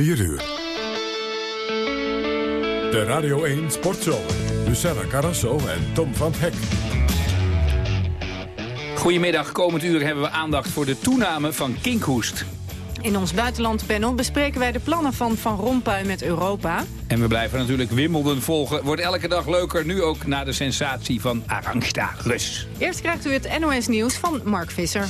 4 uur. De Radio 1 Sportzomer. Luciana Carrasso en Tom van Hek. Goedemiddag, komend uur hebben we aandacht voor de toename van kinkhoest. In ons buitenlandpanel bespreken wij de plannen van Van Rompuy met Europa. En we blijven natuurlijk Wimbledon volgen. Wordt elke dag leuker, nu ook na de sensatie van Arangsta Rus. Eerst krijgt u het NOS Nieuws van Mark Visser.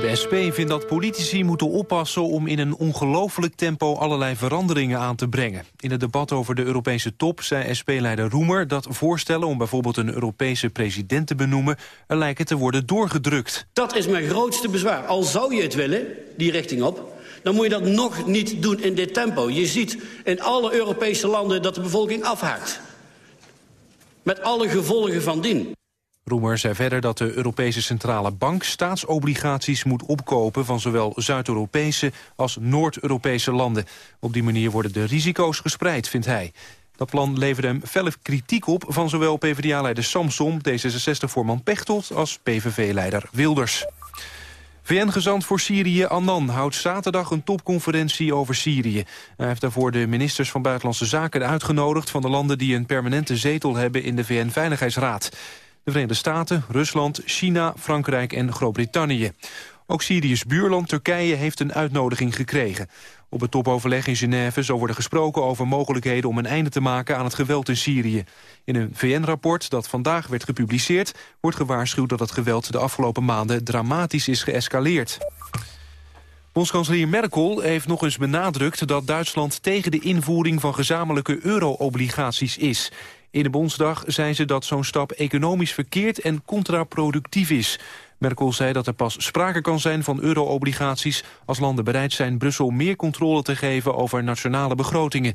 De SP vindt dat politici moeten oppassen om in een ongelooflijk tempo allerlei veranderingen aan te brengen. In het debat over de Europese top zei SP-leider Roemer dat voorstellen om bijvoorbeeld een Europese president te benoemen er lijken te worden doorgedrukt. Dat is mijn grootste bezwaar. Al zou je het willen, die richting op, dan moet je dat nog niet doen in dit tempo. Je ziet in alle Europese landen dat de bevolking afhaakt. Met alle gevolgen van dien. Roemer zei verder dat de Europese Centrale Bank staatsobligaties moet opkopen van zowel Zuid-Europese als Noord-Europese landen. Op die manier worden de risico's gespreid, vindt hij. Dat plan leverde hem felle kritiek op van zowel PvdA-leider Samson, D66-voorman Pechtold als PVV-leider Wilders. VN-gezant voor Syrië Annan houdt zaterdag een topconferentie over Syrië. Hij heeft daarvoor de ministers van Buitenlandse Zaken uitgenodigd... van de landen die een permanente zetel hebben in de VN-veiligheidsraad de Verenigde Staten, Rusland, China, Frankrijk en Groot-Brittannië. Ook Syrië's buurland Turkije heeft een uitnodiging gekregen. Op het topoverleg in Genève zal worden gesproken over mogelijkheden om een einde te maken aan het geweld in Syrië. In een VN-rapport dat vandaag werd gepubliceerd wordt gewaarschuwd dat het geweld de afgelopen maanden dramatisch is geëscaleerd. Bondskanselier Merkel heeft nog eens benadrukt dat Duitsland tegen de invoering van gezamenlijke euro-obligaties is. In de Bondsdag zei ze dat zo'n stap economisch verkeerd en contraproductief is. Merkel zei dat er pas sprake kan zijn van euro-obligaties... als landen bereid zijn Brussel meer controle te geven over nationale begrotingen.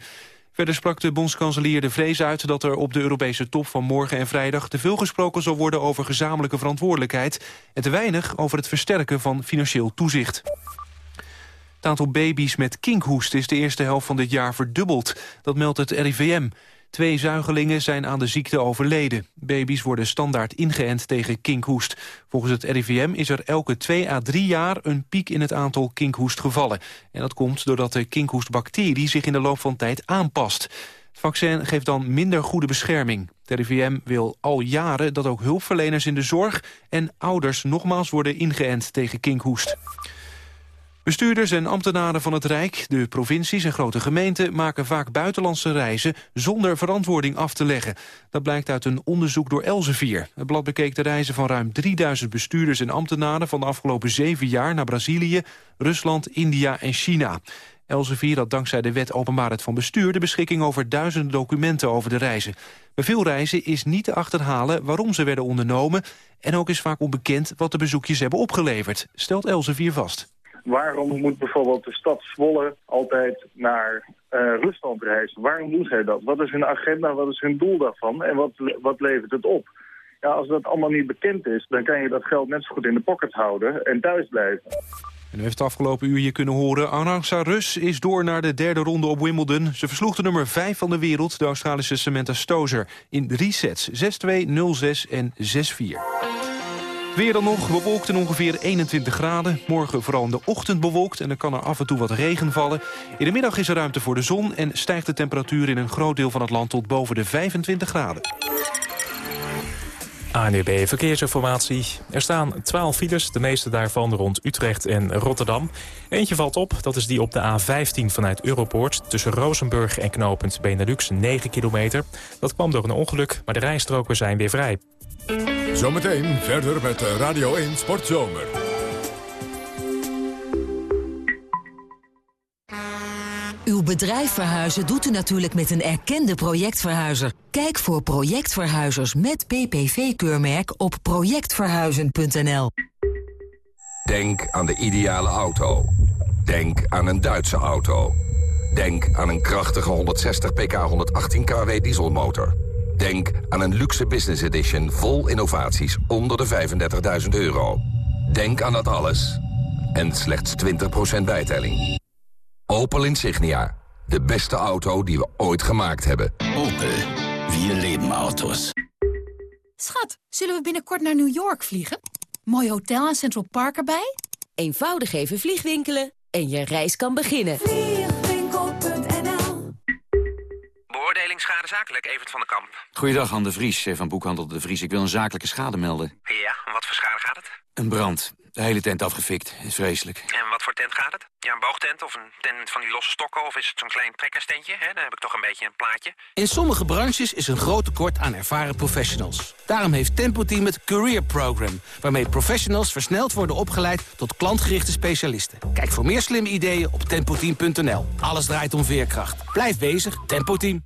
Verder sprak de bondskanselier de vrees uit dat er op de Europese top van morgen en vrijdag te veel gesproken zal worden over gezamenlijke verantwoordelijkheid en te weinig over het versterken van financieel toezicht. Het aantal baby's met kinkhoest is de eerste helft van dit jaar verdubbeld. Dat meldt het RIVM. Twee zuigelingen zijn aan de ziekte overleden. Baby's worden standaard ingeënt tegen kinkhoest. Volgens het RIVM is er elke twee à drie jaar een piek in het aantal kinkhoestgevallen. En dat komt doordat de kinkhoestbacterie zich in de loop van tijd aanpast. Het vaccin geeft dan minder goede bescherming. De RIVM wil al jaren dat ook hulpverleners in de zorg en ouders nogmaals worden ingeënt tegen kinkhoest. Bestuurders en ambtenaren van het Rijk, de provincies en grote gemeenten... maken vaak buitenlandse reizen zonder verantwoording af te leggen. Dat blijkt uit een onderzoek door Elsevier. Het blad bekeek de reizen van ruim 3000 bestuurders en ambtenaren... van de afgelopen zeven jaar naar Brazilië, Rusland, India en China. Elsevier had dankzij de wet openbaarheid van bestuur... de beschikking over duizenden documenten over de reizen. Bij veel reizen is niet te achterhalen waarom ze werden ondernomen... en ook is vaak onbekend wat de bezoekjes hebben opgeleverd, stelt Elsevier vast. Waarom moet bijvoorbeeld de stad Zwolle altijd naar uh, Rusland reizen? Waarom doen zij dat? Wat is hun agenda, wat is hun doel daarvan en wat, wat levert het op? Ja, als dat allemaal niet bekend is, dan kan je dat geld net zo goed in de pocket houden en thuis blijven. En u heeft het afgelopen uur hier kunnen horen. Arantxa Rus is door naar de derde ronde op Wimbledon. Ze versloeg de nummer 5 van de wereld, de Australische Samantha Stozer... in drie sets, 6-2, 0-6 en 6-4. Weer dan nog, bewolkt en ongeveer 21 graden. Morgen vooral in de ochtend bewolkt en er kan er af en toe wat regen vallen. In de middag is er ruimte voor de zon en stijgt de temperatuur in een groot deel van het land tot boven de 25 graden. ANEB Verkeersinformatie. Er staan 12 files, de meeste daarvan rond Utrecht en Rotterdam. Eentje valt op, dat is die op de A15 vanuit Europoort... tussen Rozenburg en knooppunt Benelux, 9 kilometer. Dat kwam door een ongeluk, maar de rijstroken zijn weer vrij. Zometeen verder met Radio 1 Sportzomer. Uw bedrijf verhuizen doet u natuurlijk met een erkende projectverhuizer. Kijk voor projectverhuizers met PPV-keurmerk op projectverhuizen.nl. Denk aan de ideale auto. Denk aan een Duitse auto. Denk aan een krachtige 160 pk 118 kW dieselmotor. Denk aan een luxe business edition vol innovaties onder de 35.000 euro. Denk aan dat alles. En slechts 20% bijtelling. Opel Insignia. De beste auto die we ooit gemaakt hebben. Opel. Vier leven auto's. Schat, zullen we binnenkort naar New York vliegen? Mooi hotel en Central Park erbij? Eenvoudig even vliegwinkelen en je reis kan beginnen. Beoordeling schade zakelijk, Evert van den Kamp. Goeiedag, Han de Vries eh, van Boekhandel de Vries. Ik wil een zakelijke schade melden. Ja, om wat voor schade gaat het? Een brand. De hele tent afgefikt. Is vreselijk. En wat voor tent gaat het? Ja, een boogtent of een tent van die losse stokken... of is het zo'n klein trekkerstentje? Hè? Dan heb ik toch een beetje een plaatje. In sommige branches is een groot tekort aan ervaren professionals. Daarom heeft Tempo Team het Career Program... waarmee professionals versneld worden opgeleid tot klantgerichte specialisten. Kijk voor meer slimme ideeën op tempoteam.nl. Alles draait om veerkracht. Blijf bezig, Tempo Team.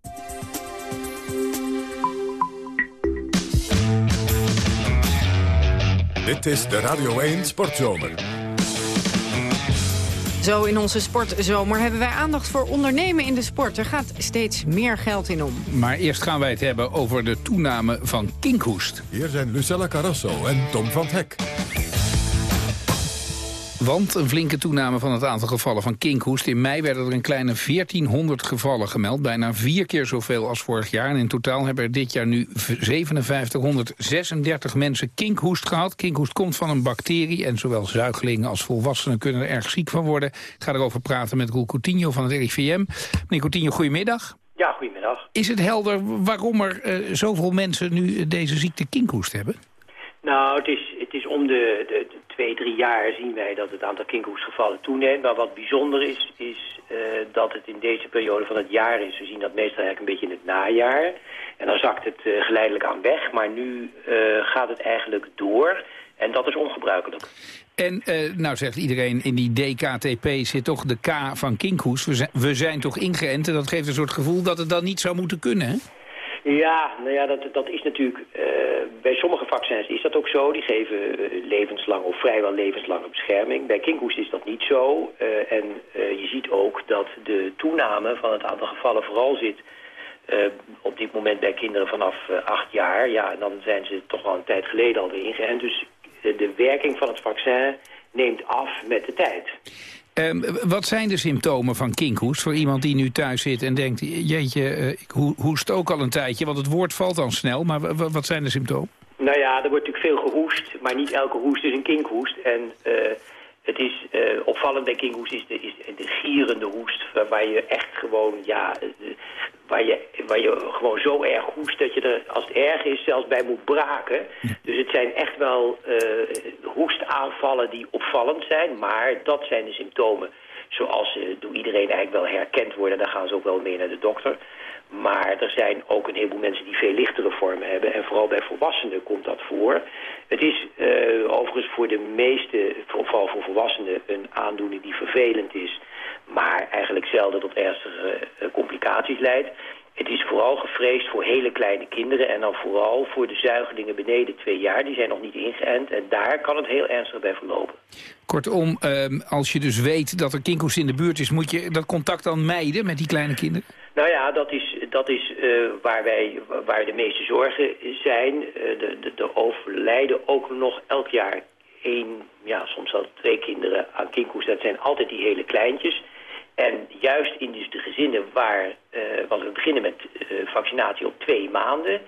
Dit is de Radio 1 Sportzomer. Zo in onze sportzomer hebben wij aandacht voor ondernemen in de sport. Er gaat steeds meer geld in om. Maar eerst gaan wij het hebben over de toename van kinkhoest. Hier zijn Lucella Carrasso en Tom van Hek. Want een flinke toename van het aantal gevallen van kinkhoest. In mei werden er een kleine 1400 gevallen gemeld. Bijna vier keer zoveel als vorig jaar. En in totaal hebben er dit jaar nu 5736 mensen kinkhoest gehad. Kinkhoest komt van een bacterie. En zowel zuigelingen als volwassenen kunnen er erg ziek van worden. Ik ga erover praten met Roel Coutinho van het RIVM. Meneer Coutinho, goedemiddag. Ja, goedemiddag. Is het helder waarom er zoveel mensen nu deze ziekte kinkhoest hebben? Nou, het is, het is om de twee, drie jaar zien wij dat het aantal kinkhoestgevallen toeneemt. Maar wat bijzonder is, is uh, dat het in deze periode van het jaar is. We zien dat meestal eigenlijk een beetje in het najaar. En dan zakt het uh, geleidelijk aan weg. Maar nu uh, gaat het eigenlijk door. En dat is ongebruikelijk. En nou zegt iedereen, in die DKTP zit toch de K van kinkhoest. We zijn, we zijn toch ingeënt en dat geeft een soort gevoel dat het dan niet zou moeten kunnen, hè? Ja, nou ja, dat, dat is natuurlijk... Uh, bij sommige vaccins is dat ook zo. Die geven uh, levenslang of vrijwel levenslange bescherming. Bij kinkhoest is dat niet zo. Uh, en je ziet ook dat de toename van het aantal gevallen vooral zit... op dit moment bij kinderen vanaf acht jaar. Ja, en dan zijn ze toch al een tijd geleden alweer ingeënt. Dus de werking van het vaccin neemt af met de tijd. Um, wat zijn de symptomen van kinkhoest voor iemand die nu thuis zit en denkt... jeetje, uh, ik hoest ook al een tijdje, want het woord valt dan snel. Maar wat zijn de symptomen? Nou ja, er wordt natuurlijk veel gehoest, maar niet elke hoest is een kinkhoest. En uh, het is uh, opvallend bij kinkhoest is de, is de gierende hoest, waar je echt gewoon, ja, waar je, waar je gewoon zo erg hoest dat je er, als het erg is, zelfs bij moet braken. Dus het zijn echt wel uh, hoestaanvallen die opvallend zijn, maar dat zijn de symptomen zoals ze door iedereen eigenlijk wel herkend worden. Daar gaan ze ook wel mee naar de dokter. Maar er zijn ook een heleboel mensen die veel lichtere vormen hebben. En vooral bij volwassenen komt dat voor. Het is uh, overigens voor de meeste, vooral voor volwassenen, een aandoening die vervelend is. Maar eigenlijk zelden tot ernstige uh, complicaties leidt. Het is vooral gevreesd voor hele kleine kinderen en dan vooral voor de zuigelingen beneden twee jaar. Die zijn nog niet ingeënt en daar kan het heel ernstig bij verlopen. Kortom, uh, als je dus weet dat er kinkhoest in de buurt is, moet je dat contact dan mijden met die kleine kinderen? Nou ja, dat is, dat is uh, waar, wij, waar de meeste zorgen zijn. Uh, de, de, de overlijden ook nog elk jaar één, ja, soms wel twee kinderen aan kinkhoest. Dat zijn altijd die hele kleintjes. En juist in dus de gezinnen waar, uh, want we beginnen met uh, vaccinatie op twee maanden.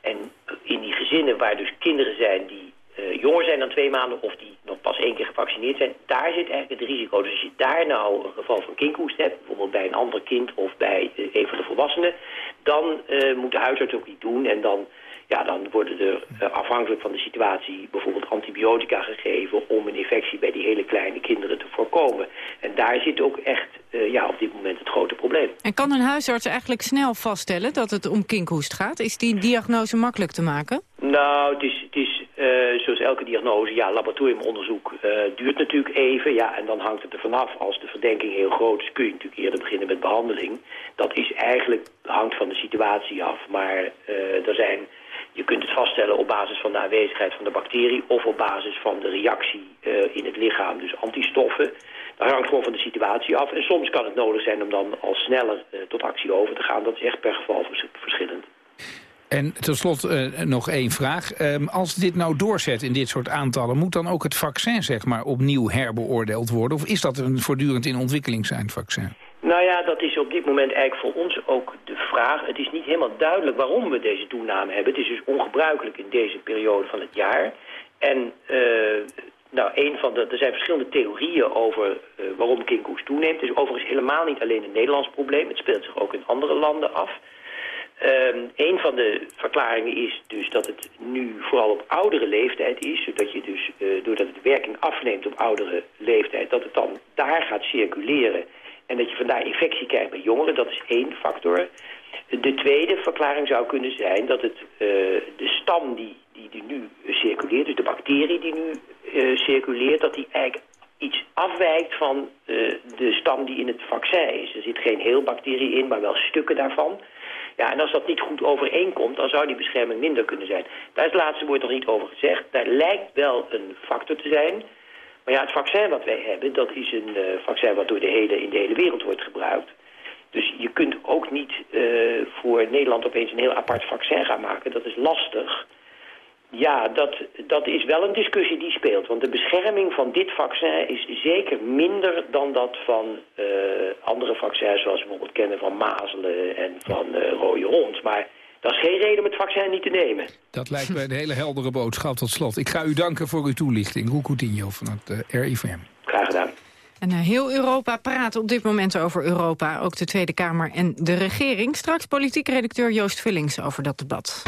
En in die gezinnen waar dus kinderen zijn die uh, jonger zijn dan twee maanden of die nog pas één keer gevaccineerd zijn, daar zit eigenlijk het risico. Dus als je daar nou een geval van kinkhoest hebt, bijvoorbeeld bij een ander kind of bij een van de volwassenen, dan moet de huisarts ook niet doen en dan, ja, dan worden er afhankelijk van de situatie bijvoorbeeld antibiotica gegeven om een infectie bij die hele kleine kinderen te voorkomen. Daar zit ook echt ja, op dit moment het grote probleem. En kan een huisarts eigenlijk snel vaststellen dat het om kinkhoest gaat? Is die diagnose makkelijk te maken? Nou, het is, het is uh, zoals elke diagnose, ja, laboratoriumonderzoek uh, duurt natuurlijk even. Ja, en dan hangt het er vanaf. Als de verdenking heel groot is, kun je natuurlijk eerder beginnen met behandeling. Dat is eigenlijk, hangt van de situatie af. Maar er zijn, je kunt het vaststellen op basis van de aanwezigheid van de bacterie... of op basis van de reactie in het lichaam, dus antistoffen. Dat hangt gewoon van de situatie af. En soms kan het nodig zijn om dan al sneller eh, tot actie over te gaan. Dat is echt per geval vers verschillend. En tot slot uh, nog één vraag. Um, als dit nou doorzet in dit soort aantallen... moet dan ook het vaccin zeg maar, opnieuw herbeoordeeld worden? Of is dat een voortdurend in ontwikkeling zijn vaccin? Nou ja, dat is op dit moment eigenlijk voor ons ook de vraag. Het is niet helemaal duidelijk waarom we deze toename hebben. Het is dus ongebruikelijk in deze periode van het jaar. En uh, nou, een van de, er zijn verschillende theorieën over uh, waarom kinkhoes toeneemt. Het is overigens helemaal niet alleen een Nederlands probleem. Het speelt zich ook in andere landen af. Um, een van de verklaringen is dus dat het nu vooral op oudere leeftijd is. Zodat je dus, uh, doordat het werking afneemt op oudere leeftijd, dat het dan daar gaat circuleren. En dat je vandaar infectie krijgt bij jongeren, dat is één factor. De tweede verklaring zou kunnen zijn dat het, uh, de stam die, die, die nu circuleert, dus de bacterie die nu circuleert, dat die eigenlijk iets afwijkt van uh, de stam die in het vaccin is. Er zit geen heel bacterie in, maar wel stukken daarvan. Ja, en als dat niet goed overeenkomt, dan zou die bescherming minder kunnen zijn. Daar is het laatste woord nog niet over gezegd. Daar lijkt wel een factor te zijn. Maar ja, het vaccin wat wij hebben, dat is een uh, vaccin wat door de hele, in de hele wereld wordt gebruikt. Dus je kunt ook niet voor Nederland opeens een heel apart vaccin gaan maken. Dat is lastig. Ja, dat, dat is wel een discussie die speelt. Want de bescherming van dit vaccin is zeker minder dan dat van uh, andere vaccins... zoals we bijvoorbeeld kennen van mazelen en van uh, rode hond. Maar dat is geen reden om het vaccin niet te nemen. Dat lijkt mij een hele heldere boodschap tot slot. Ik ga u danken voor uw toelichting. Roel Coutinho van het uh, RIVM. Graag gedaan. En heel Europa praat op dit moment over Europa. Ook de Tweede Kamer en de regering. Straks politiek redacteur Joost Vullings over dat debat.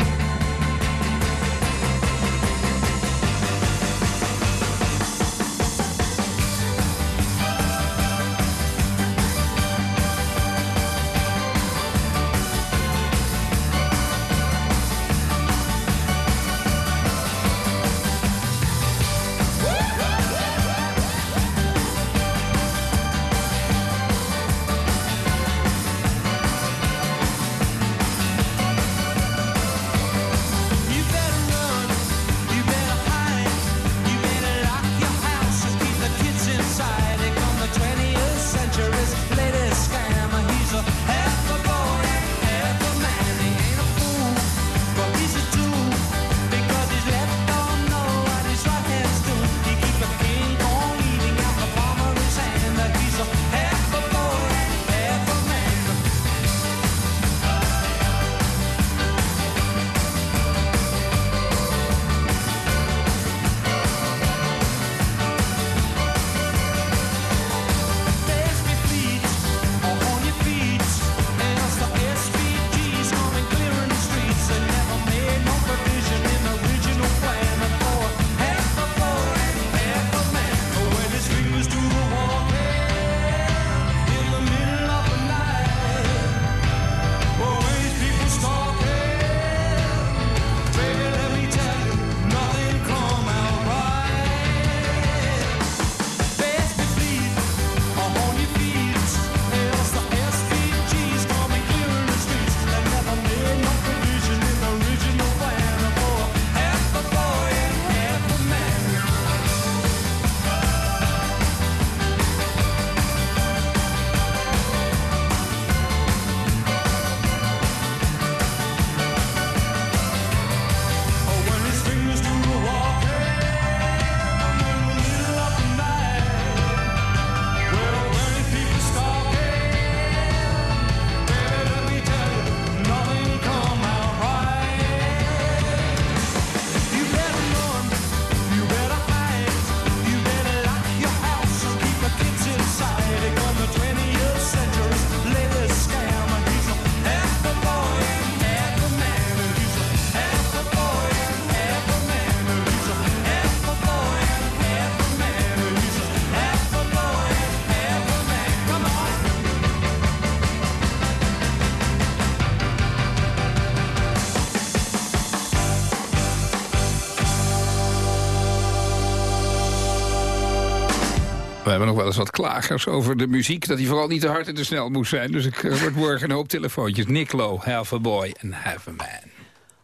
Hebben nog wel eens wat klagers over de muziek... dat die vooral niet te hard en te snel moest zijn. Dus ik word morgen een hoop telefoontjes. Nick Lowe, Half a Boy en Half a Man.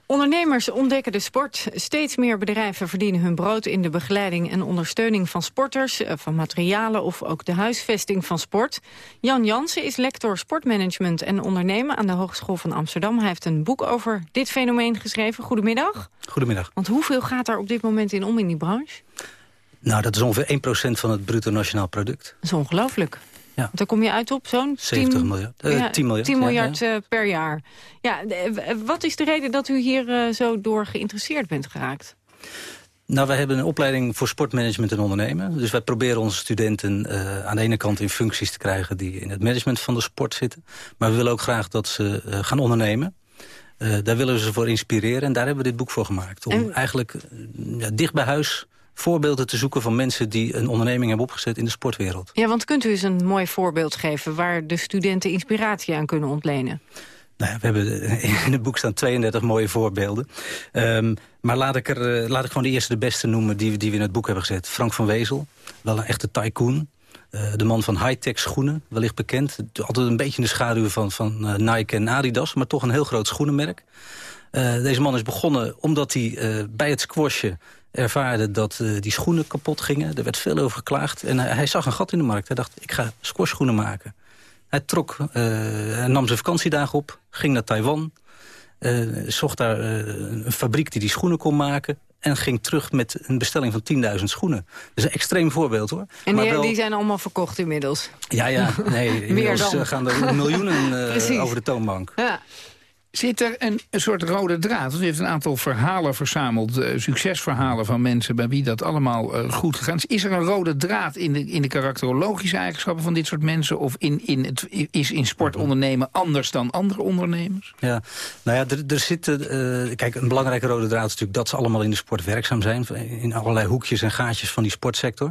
Ondernemers ontdekken de sport. Steeds meer bedrijven verdienen hun brood in de begeleiding en ondersteuning van sporters, eh, van materialen of ook de huisvesting van sport. Jan Jansen is lector sportmanagement en ondernemen aan de Hogeschool van Amsterdam. Hij heeft een boek over dit fenomeen geschreven. Goedemiddag. Goedemiddag. Want hoeveel gaat er op dit moment in om in die branche? Nou, dat is ongeveer 1% van het bruto nationaal product. Dat is ongelooflijk. Ja. Want daar kom je uit op zo'n 70 miljard. Eh, ja, 10 miljard. 10 ja, miljard ja. eh, per jaar. Ja, de- wat is de reden dat u hier eh, zo door geïnteresseerd bent geraakt? Nou, wij hebben een opleiding voor sportmanagement en ondernemen. Dus wij proberen onze studenten eh, aan de ene kant in functies te krijgen... die in het management van de sport zitten. Maar we willen ook graag dat ze eh, gaan ondernemen. Eh, daar willen we ze voor inspireren en daar hebben we dit boek voor gemaakt. Om En- eigenlijk eh, ja, dicht bij huis voorbeelden te zoeken van mensen... die een onderneming hebben opgezet in de sportwereld. Ja, want kunt u eens een mooi voorbeeld geven... waar de studenten inspiratie aan kunnen ontlenen? Nou ja, we hebben in het boek staan 32 mooie voorbeelden. Ehm, maar laat ik, er, eh, laat ik gewoon de eerste de beste noemen die, we- die we in het boek hebben gezet. Frank van Wezel, wel een echte tycoon. Eh, de man van high-tech schoenen, wellicht bekend. Altijd een beetje in de schaduw van, van eh, Nike en Adidas... maar toch een heel groot schoenenmerk. Deze man is begonnen omdat hij bij het squashen ervaarde dat eh, die schoenen kapot gingen. Er werd veel over geklaagd. En hij, hij zag een gat in de markt. Hij dacht, ik ga squashschoenen maken. Hij trok, eh, hij nam zijn vakantiedagen op, ging naar Taiwan... eh, zocht daar eh, een fabriek die die schoenen kon maken... en ging terug met een bestelling van 10.000 schoenen. Is een extreem voorbeeld, hoor. En Maar die, wel- die zijn allemaal verkocht inmiddels. Ja, ja, nee, inmiddels dan. eh, gaan er miljoenen eh, over de toonbank. Ja. Zit er een, een soort rode draad? Want u heeft een aantal verhalen verzameld. eh, succesverhalen van mensen bij wie dat allemaal eh, goed gegaan is. Is er een rode draad in de, in de karakterologische eigenschappen van dit soort mensen? Of in, in het, is in sport ondernemen anders dan andere ondernemers? Ja, nou ja, er, er zitten... eh, kijk, een belangrijke rode draad is natuurlijk dat ze allemaal in de sport werkzaam zijn. In allerlei hoekjes en gaatjes van die sportsector.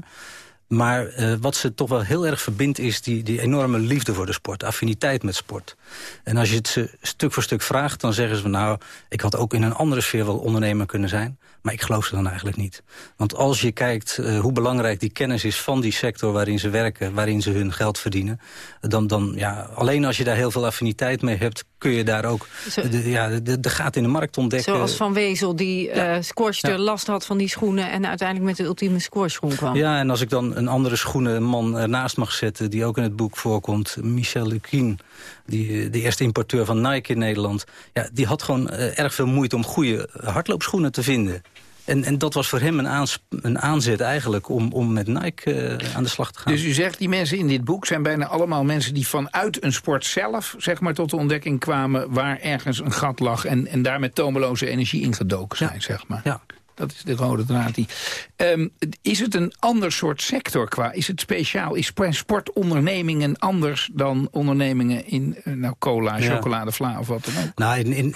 Maar eh, wat ze toch wel heel erg verbindt is die, die enorme liefde voor de sport. Affiniteit met sport. En als je het ze stuk voor stuk vraagt, dan zeggen ze... nou, ik had ook in een andere sfeer wel ondernemer kunnen zijn. Maar ik geloof ze dan eigenlijk niet. Want als je kijkt eh, hoe belangrijk die kennis is van die sector waarin ze werken... waarin ze hun geld verdienen... dan, dan ja, alleen als je daar heel veel affiniteit mee hebt... kun je daar ook Zo- de, ja, de, de gaten in de markt ontdekken. Zoals Van Wezel, die eh Ja. last had van die schoenen... en uiteindelijk met de ultieme squashschoen kwam. Ja, en als ik dan een andere schoenenman ernaast mag zetten... die ook in het boek voorkomt, Michel Lequin... Die, de eerste importeur van Nike in Nederland... Ja, die had gewoon eh, erg veel moeite om goede hardloopschoenen te vinden. En, en dat was voor hem een, aans, een aanzet eigenlijk om, om met Nike eh, aan de slag te gaan. Dus u zegt, die mensen in dit boek zijn bijna allemaal mensen... die vanuit een sport zelf zeg maar, tot de ontdekking kwamen... waar ergens een gat lag en, en daar met tomeloze energie ingedoken zijn, zeg maar. Ja. Dat is de rode draad. Die. Ehm, is het een ander soort sector qua? Is het speciaal? Is sportondernemingen anders dan ondernemingen in eh, nou, cola, Ja. chocolade, vla of wat dan ook? Nou, in, in,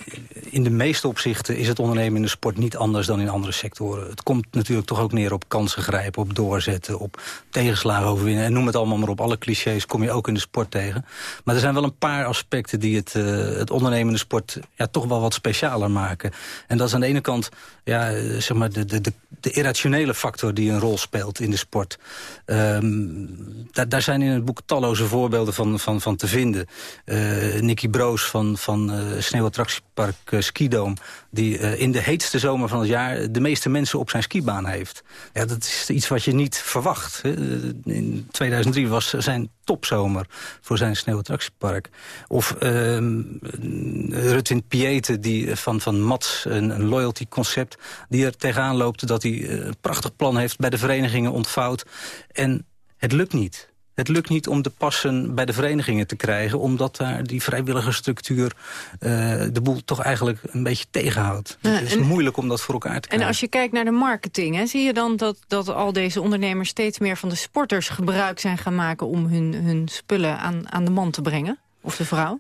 in de meeste opzichten is het ondernemen in de sport niet anders dan in andere sectoren. Het komt natuurlijk toch ook neer op kansen grijpen, op doorzetten, op tegenslagen overwinnen. En noem het allemaal maar op. Alle clichés kom je ook in de sport tegen. Maar er zijn wel een paar aspecten die het, eh, het ondernemen in de sport ja, toch wel wat specialer maken. En dat is aan de ene kant ja, eh, maar de, de, de, de irrationele factor die een rol speelt in de sport. Ehm, daar, daar zijn in het boek talloze voorbeelden van, van, van te vinden. Eh Nicky Broos van, van eh sneeuwattractiepark eh, Skidoom... die in de heetste zomer van het jaar de meeste mensen op zijn skibaan heeft. Ja, dat is iets wat je niet verwacht. Hè. In 2003 was zijn topzomer voor zijn sneeuwattractiepark. Of ehm Rutin Piete die van, van Mats, een, een loyalty concept... die er tegenaan loopt dat hij eh, een prachtig plan heeft... bij de verenigingen ontvouwt. En het lukt niet. Het lukt niet om de passen bij de verenigingen te krijgen... omdat daar die vrijwillige structuur eh, de boel toch eigenlijk een beetje tegenhoudt. Ja, het is en- moeilijk om dat voor elkaar te En krijgen. als je kijkt naar de marketing, hè, zie je dan dat, dat al deze ondernemers steeds meer van de sporters gebruik zijn gaan maken om hun, hun spullen aan, aan de man te brengen? Of de vrouw?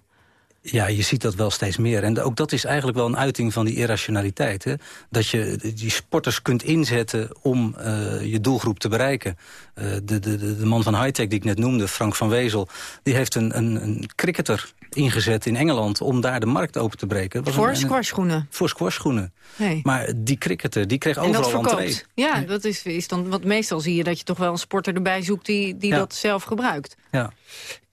Ja, je ziet dat wel steeds meer. En ook dat is eigenlijk wel een uiting van die irrationaliteit. Hè? Dat je die sporters kunt inzetten om eh, je doelgroep te bereiken. Eh, de, de, de, man van hightech die ik net noemde, Frank van Wezel... die heeft een, een, een cricketer ingezet in Engeland om daar de markt open te breken. Was Voor squashschoenen. Voor squashschoenen. Nee. Maar die cricketer, die kreeg En dat overal entree. verkoopt. Ja, dat is, is dan, want meestal zie je dat je toch wel een sporter erbij zoekt die, die Ja. dat zelf gebruikt. Ja.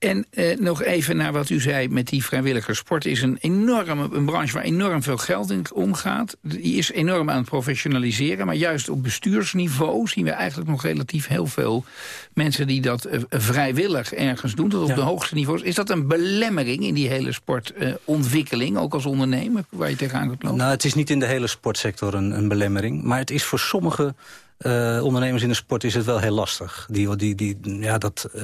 En eh, nog even naar wat u zei met die vrijwilligersport. is een enorme een branche waar enorm veel geld in omgaat. Die is enorm aan het professionaliseren. Maar juist op bestuursniveau zien we eigenlijk nog relatief heel veel mensen die dat eh, vrijwillig ergens doen. Tot op de hoogste niveaus. Is dat een belemmering in die hele sportontwikkeling, ook als ondernemer, waar je tegenaan kunt lopen? Nou, het is niet in de hele sportsector een, een belemmering. Maar het is voor sommige uh, ondernemers in de sport is het wel heel lastig. Die, die, die, ja, dat, uh,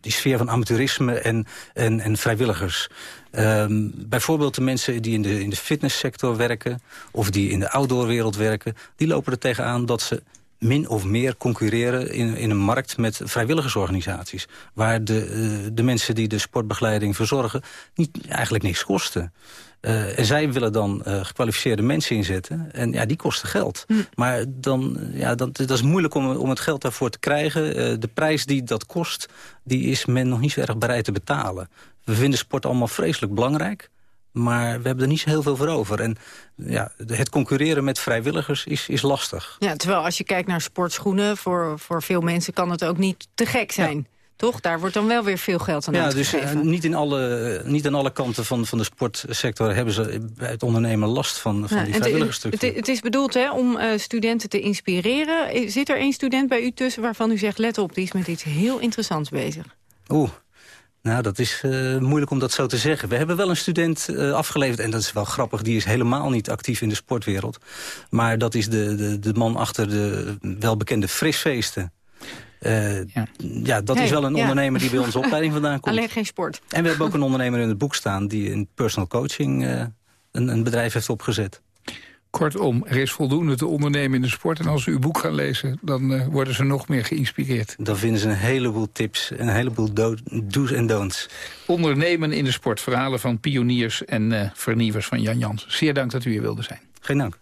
die sfeer van amateurisme en, en, en vrijwilligers. Um, bijvoorbeeld de mensen die in de, in de fitnesssector werken... of die in de outdoorwereld werken... die lopen er tegenaan dat ze min of meer concurreren in, in een markt met vrijwilligersorganisaties. Waar de, uh, de mensen die de sportbegeleiding verzorgen niet, eigenlijk niks kosten. Uh, en zij willen dan uh, gekwalificeerde mensen inzetten. En ja, die kosten geld. Hm. Maar dan, ja, dan, dat is moeilijk om, om het geld daarvoor te krijgen. Uh, de prijs die dat kost, die is men nog niet zo erg bereid te betalen. We vinden sport allemaal vreselijk belangrijk. Maar we hebben er niet zo heel veel voor over. En ja, het concurreren met vrijwilligers is, is lastig. Ja, terwijl als je kijkt naar sportschoenen... voor, voor veel mensen kan het ook niet te gek zijn. Ja. Toch? Daar wordt dan wel weer veel geld aan ja, Dus uh, niet, in alle, niet aan alle kanten van, van de sportsector hebben ze bij het ondernemen last van, van ja, die vrijwilligersstructuur. Het, het, is bedoeld hè, om uh, studenten te inspireren. Zit er één student bij u tussen waarvan u zegt... let op, die is met iets heel interessants bezig? Oeh, nou, dat is uh, moeilijk om dat zo te zeggen. We hebben wel een student uh, afgeleverd, en dat is wel grappig... die is helemaal niet actief in de sportwereld. Maar dat is de, de, de man achter de welbekende frisfeesten. Uh, ja. ja. dat hey, is wel een ondernemer ja. die bij onze opleiding vandaan komt. Alleen geen sport. En we hebben ook een ondernemer in het boek staan... die in personal coaching uh, een, een bedrijf heeft opgezet. Kortom, er is voldoende te ondernemen in de sport. En als ze uw boek gaan lezen, dan uh, worden ze nog meer geïnspireerd. Dan vinden ze een heleboel tips en een heleboel do's en don'ts. Ondernemen in de sport. Verhalen van pioniers en uh, vernieuwers van Jan Jans. Zeer dank dat u hier wilde zijn. Geen dank.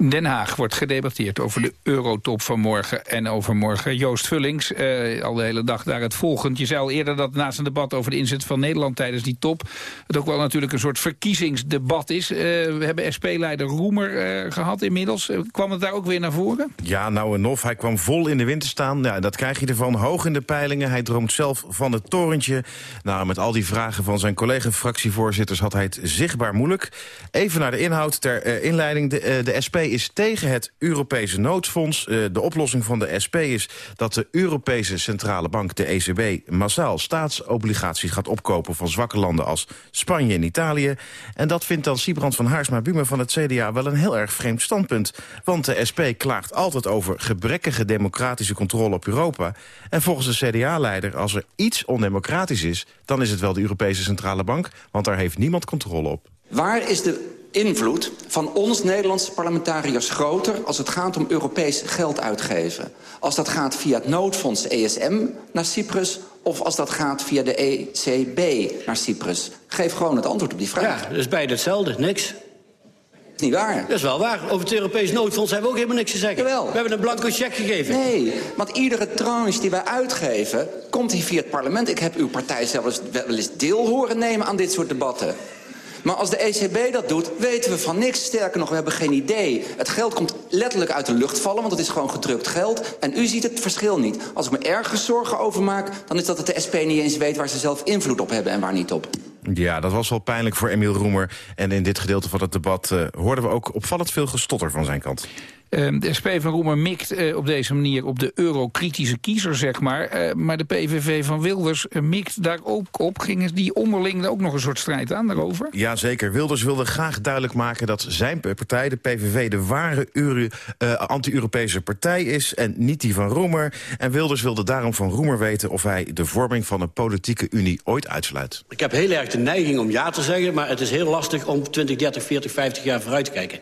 Den Haag wordt gedebatteerd over de eurotop van morgen en overmorgen. Joost Vullings, eh, al de hele dag daar het volgend. Je zei al eerder dat naast een debat over de inzet van Nederland tijdens die top... het ook wel natuurlijk een soort verkiezingsdebat is. Uh, we hebben SP-leider Roemer uh, gehad inmiddels. kwam het daar ook weer naar voren? Ja, nou en of. Hij kwam vol in de wind te staan. Ja, dat krijg je ervan. Hoog in de peilingen. Hij droomt zelf van het torentje. Nou, met al die vragen van zijn collega-fractievoorzitters... had hij het zichtbaar moeilijk. Even naar de inhoud ter inleiding. De, de SP is tegen het Europese noodfonds. Uh, de oplossing van de SP is dat de Europese Centrale Bank, de ECB... massaal staatsobligaties gaat opkopen van zwakke landen als Spanje en Italië. En dat vindt dan Siebrand van Haarsma-Buma van het CDA wel een heel erg vreemd standpunt. Want de SP klaagt altijd over gebrekkige democratische controle op Europa. En volgens de CDA-leider, als er iets ondemocratisch is... dan is het wel de Europese Centrale Bank, want daar heeft niemand controle op. Waar is de invloed van ons Nederlandse parlementariërs groter... als het gaat om Europees geld uitgeven? Als dat gaat via het noodfonds ESM naar Cyprus... of als dat gaat via de ECB naar Cyprus? Geef gewoon het antwoord op die vraag. Ja, dat is beide hetzelfde, niks. Niet waar. Dat is wel waar. Over het Europees noodfonds hebben we ook helemaal niks te zeggen. Jawel. We hebben een blanco cheque gegeven. Nee, want iedere tranche die wij uitgeven... komt hier via het parlement. Ik heb uw partij zelfs wel eens deel horen nemen aan dit soort debatten. Maar als de ECB dat doet, weten we van niks. Sterker nog, we hebben geen idee. Het geld komt letterlijk uit de lucht vallen, want het is gewoon gedrukt geld. En u ziet het verschil niet. Als ik me ergens zorgen over maak, dan is dat het de SP niet eens weet... waar ze zelf invloed op hebben en waar niet op. Ja, dat was wel pijnlijk voor Emiel Roemer. En in dit gedeelte van het debat uh, hoorden we ook opvallend veel gestotter van zijn kant. Uh, de SP van Roemer mikt uh, op deze manier op de eurokritische kiezer, zeg maar. Uh, maar de PVV van Wilders mikt daar ook op. Gingen die onderling ook nog een soort strijd aan daarover? Ja, zeker. Wilders wilde graag duidelijk maken dat zijn partij, de PVV... de ware anti-Europese partij is en niet die van Roemer. En Wilders wilde daarom van Roemer weten... of hij de vorming van een politieke unie ooit uitsluit. Ik heb heel erg de neiging om ja te zeggen... maar het is heel lastig om 20, 30, 40, 50 jaar vooruit te kijken.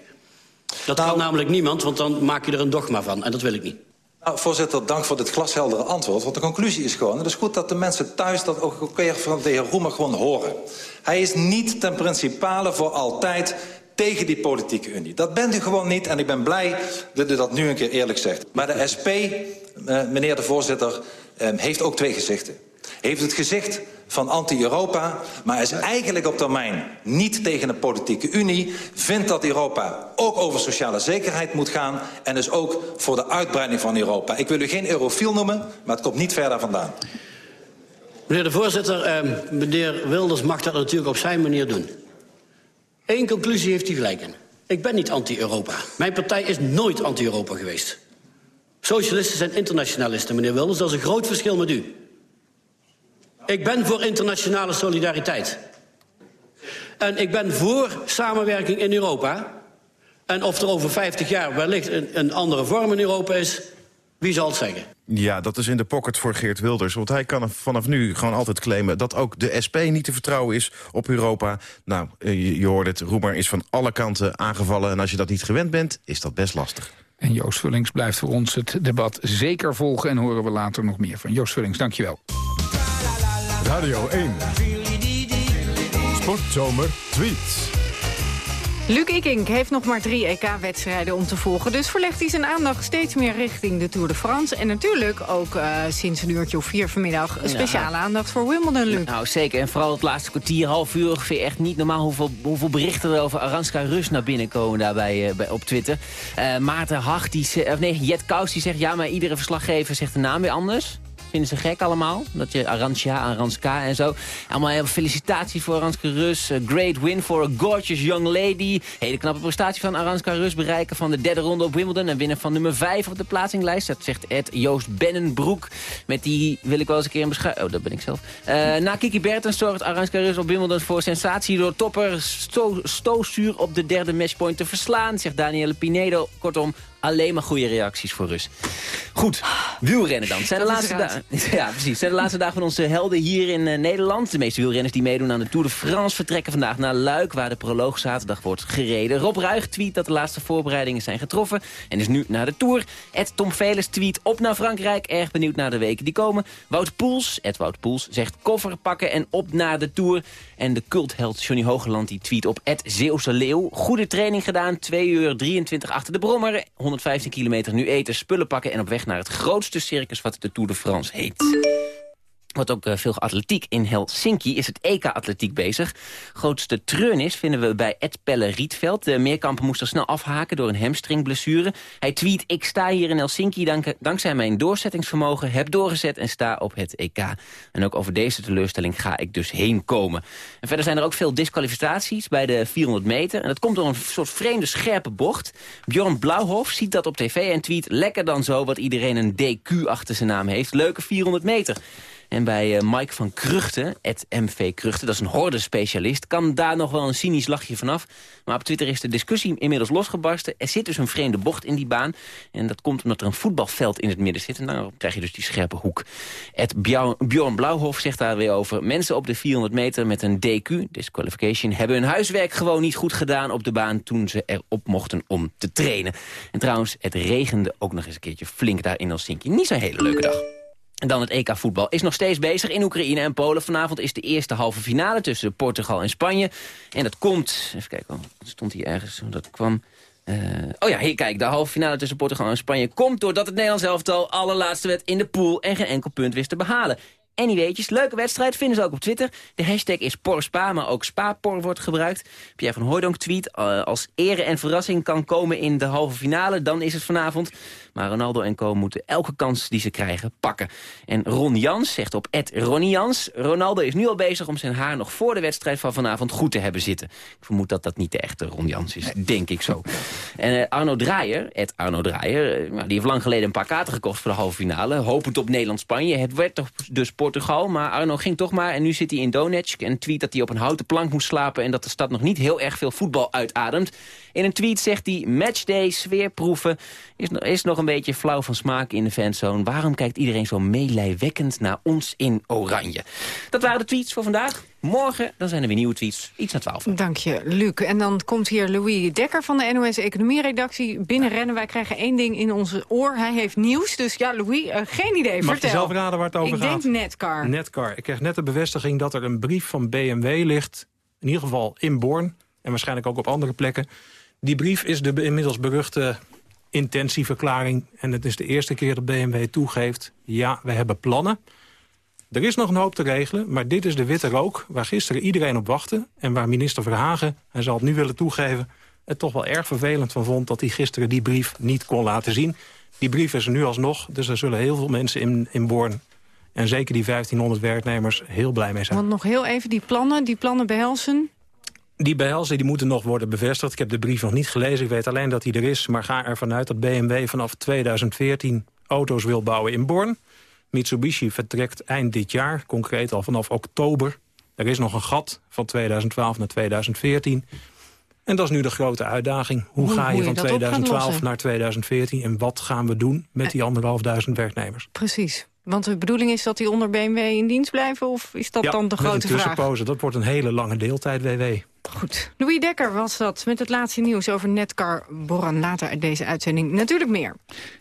Dat nou, kan namelijk niemand, want dan maak je er een dogma van. En dat wil ik niet. Nou, voorzitter, dank voor dit glasheldere antwoord. Want de conclusie is gewoon... het is goed dat de mensen thuis dat ook een keer van de heer Roemer gewoon horen. Hij is niet ten principale voor altijd tegen die politieke unie. Dat bent u gewoon niet en ik ben blij dat u dat nu een keer eerlijk zegt. Maar de SP, eh, meneer de voorzitter, eh, heeft ook twee gezichten. Heeft het gezicht van anti-Europa, maar is eigenlijk op termijn niet tegen een politieke unie... vindt dat Europa ook over sociale zekerheid moet gaan... en dus ook voor de uitbreiding van Europa. Ik wil u geen eurofiel noemen, maar het komt niet verder vandaan. Meneer de voorzitter, eh, meneer Wilders mag dat natuurlijk op zijn manier doen. Eén conclusie heeft hij gelijk in. Ik ben niet anti-Europa. Mijn partij is nooit anti-Europa geweest. Socialisten zijn internationalisten, meneer Wilders. Dat is een groot verschil met u. Ik ben voor internationale solidariteit. En ik ben voor samenwerking in Europa. En of er over 50 jaar wellicht een, een andere vorm in Europa is... wie zal het zeggen? Ja, dat is in de pocket voor Geert Wilders. Want hij kan vanaf nu gewoon altijd claimen... dat ook de SP niet te vertrouwen is op Europa. Nou, eh, je, je hoort het, Roemer is van alle kanten aangevallen... en als je dat niet gewend bent, is dat best lastig. En Joost Vullings blijft voor ons het debat zeker volgen... en horen we later nog meer van. Joost Vullings, dankjewel. Radio 1. Sportzomer tweets. Luc Ikink heeft nog maar drie EK-wedstrijden om te volgen. Dus verlegt hij zijn aandacht steeds meer richting de Tour de France. En natuurlijk ook uh, sinds een uurtje of vier vanmiddag... een speciale aandacht voor Wimbledon, Luc. Nou, zeker. En vooral het laatste kwartier, half uur ongeveer... echt niet normaal hoeveel, hoeveel berichten er over Aranska Rus naar binnen komen daarbij uh, bij, op Twitter. Uh, Maarten Hag, die, of nee, Jet Kous, die zegt... ja, maar iedere verslaggever zegt de naam weer anders vinden ze gek allemaal. Dat je Arantia, Aranska en zo. Allemaal heel felicitaties voor Aranska Rus. A great win for a gorgeous young lady. Hele knappe prestatie van Aranska Rus bereiken van de derde ronde op Wimbledon. En winnen van nummer 5 op de plaatsinglijst. Dat zegt Ed Joost Bennenbroek. Met die wil ik wel eens een keer een beschrijven. Oh, dat ben ik zelf. Uh, na Kiki Bertens zorgt Aranska Rus op Wimbledon voor sensatie... door topper Sto op de derde matchpoint te verslaan. Zegt Danielle Pinedo. Kortom, alleen maar goede reacties voor Rus. Goed, wielrennen dan. Zijn de, laatste dagen, ja, precies. Zijn de laatste dagen van onze helden hier in uh, Nederland. De meeste wielrenners die meedoen aan de Tour de France vertrekken vandaag naar Luik... waar de proloog zaterdag wordt gereden. Rob Ruig tweet dat de laatste voorbereidingen zijn getroffen... en is nu naar de Tour. Ed Tom Velers tweet op naar Frankrijk. Erg benieuwd naar de weken die komen. Wout Poels, Ed Wout Poels, zegt koffer pakken en op naar de Tour. En de cultheld Johnny Hogeland die tweet op Ed Zeeuwse Leeuw. Goede training gedaan, 2 uur 23 achter de brommer. 115 kilometer nu eten, spullen pakken en op weg naar het grootste circus wat de Tour de France heet wordt ook uh, veel atletiek. In Helsinki is het EK-atletiek bezig. Grootste treurnis vinden we bij Ed Pelle Rietveld. De meerkamper moest er snel afhaken door een hamstringblessure. Hij tweet, ik sta hier in Helsinki dank, dankzij mijn doorzettingsvermogen... heb doorgezet en sta op het EK. En ook over deze teleurstelling ga ik dus heen komen. En verder zijn er ook veel disqualificaties bij de 400 meter. En dat komt door een soort vreemde scherpe bocht. Bjorn Blauwhof ziet dat op tv en tweet... lekker dan zo wat iedereen een DQ achter zijn naam heeft. Leuke 400 meter. En bij uh, Mike van Kruchten, het MV Kruchten, dat is een horde-specialist... kan daar nog wel een cynisch lachje vanaf. Maar op Twitter is de discussie inmiddels losgebarsten. Er zit dus een vreemde bocht in die baan. En dat komt omdat er een voetbalveld in het midden zit. En daarop krijg je dus die scherpe hoek. Het Bjorn Blauwhof zegt daar weer over... mensen op de 400 meter met een DQ, disqualification... hebben hun huiswerk gewoon niet goed gedaan op de baan... toen ze erop mochten om te trainen. En trouwens, het regende ook nog eens een keertje flink daar in Helsinki. Niet zo'n hele leuke dag. En dan het EK-voetbal is nog steeds bezig in Oekraïne en Polen. Vanavond is de eerste halve finale tussen Portugal en Spanje. En dat komt... Even kijken, oh, stond hier ergens dat kwam... Uh, oh ja, hier kijk, de halve finale tussen Portugal en Spanje komt... doordat het Nederlands elftal allerlaatste werd in de pool... en geen enkel punt wist te behalen. Anyweetjes, leuke wedstrijd, vinden ze ook op Twitter. De hashtag is Porspa, maar ook Spa-por wordt gebruikt. Pierre van Hooydonk tweet, uh, als ere en verrassing kan komen in de halve finale... dan is het vanavond. Maar Ronaldo en co moeten elke kans die ze krijgen pakken. En Ron Jans zegt op Ronnie Jans... Ronaldo is nu al bezig om zijn haar nog voor de wedstrijd van vanavond goed te hebben zitten. Ik vermoed dat dat niet de echte Ron Jans is, denk ik zo. En uh, Arno Draaier, Ed Arno Draaier, uh, die heeft lang geleden een paar kaarten gekocht voor de halve finale. Hopend op Nederland-Spanje. Het werd toch dus Portugal, maar Arno ging toch maar. En nu zit hij in Donetsk en tweet dat hij op een houten plank moest slapen... en dat de stad nog niet heel erg veel voetbal uitademt. In een tweet zegt hij, matchday, sfeerproeven, is, is nog een beetje flauw van smaak in de fanzone. Waarom kijkt iedereen zo meelijwekkend naar ons in oranje? Dat waren de tweets voor vandaag. Morgen dan zijn er weer nieuwe tweets, iets na twaalf. Dank je, Luc. En dan komt hier Louis Dekker van de NOS Economie-redactie binnenrennen. Wij krijgen één ding in onze oor. Hij heeft nieuws. Dus ja, Louis, uh, geen idee. Mag Vertel. je zelf raden waar het over Ik gaat? denk Netcar. Netcar. Ik kreeg net de bevestiging dat er een brief van BMW ligt. In ieder geval in Born. En waarschijnlijk ook op andere plekken. Die brief is de inmiddels beruchte intentieverklaring. En het is de eerste keer dat BMW toegeeft... ja, we hebben plannen. Er is nog een hoop te regelen, maar dit is de witte rook... waar gisteren iedereen op wachtte... en waar minister Verhagen, hij zal het nu willen toegeven... het toch wel erg vervelend van vond dat hij gisteren die brief niet kon laten zien. Die brief is er nu alsnog, dus er zullen heel veel mensen in, in Born... en zeker die 1500 werknemers heel blij mee zijn. Want nog heel even die plannen, die plannen behelzen... Die behelzen die moeten nog worden bevestigd. Ik heb de brief nog niet gelezen, ik weet alleen dat die er is... maar ga ervan uit dat BMW vanaf 2014 auto's wil bouwen in Born... Mitsubishi vertrekt eind dit jaar, concreet al vanaf oktober. Er is nog een gat van 2012 naar 2014. En dat is nu de grote uitdaging. Hoe, ga je, van 2012 naar 2014 en wat gaan we doen met die anderhalfduizend werknemers? Precies. Want de bedoeling is dat die onder BMW in dienst blijven? Of is dat dan de grote vraag? tussenpoze. Dat wordt een hele lange deeltijd WW. Goed. Louis Dekker was dat met het laatste nieuws over Netcar Borren. Later uit deze uitzending natuurlijk meer.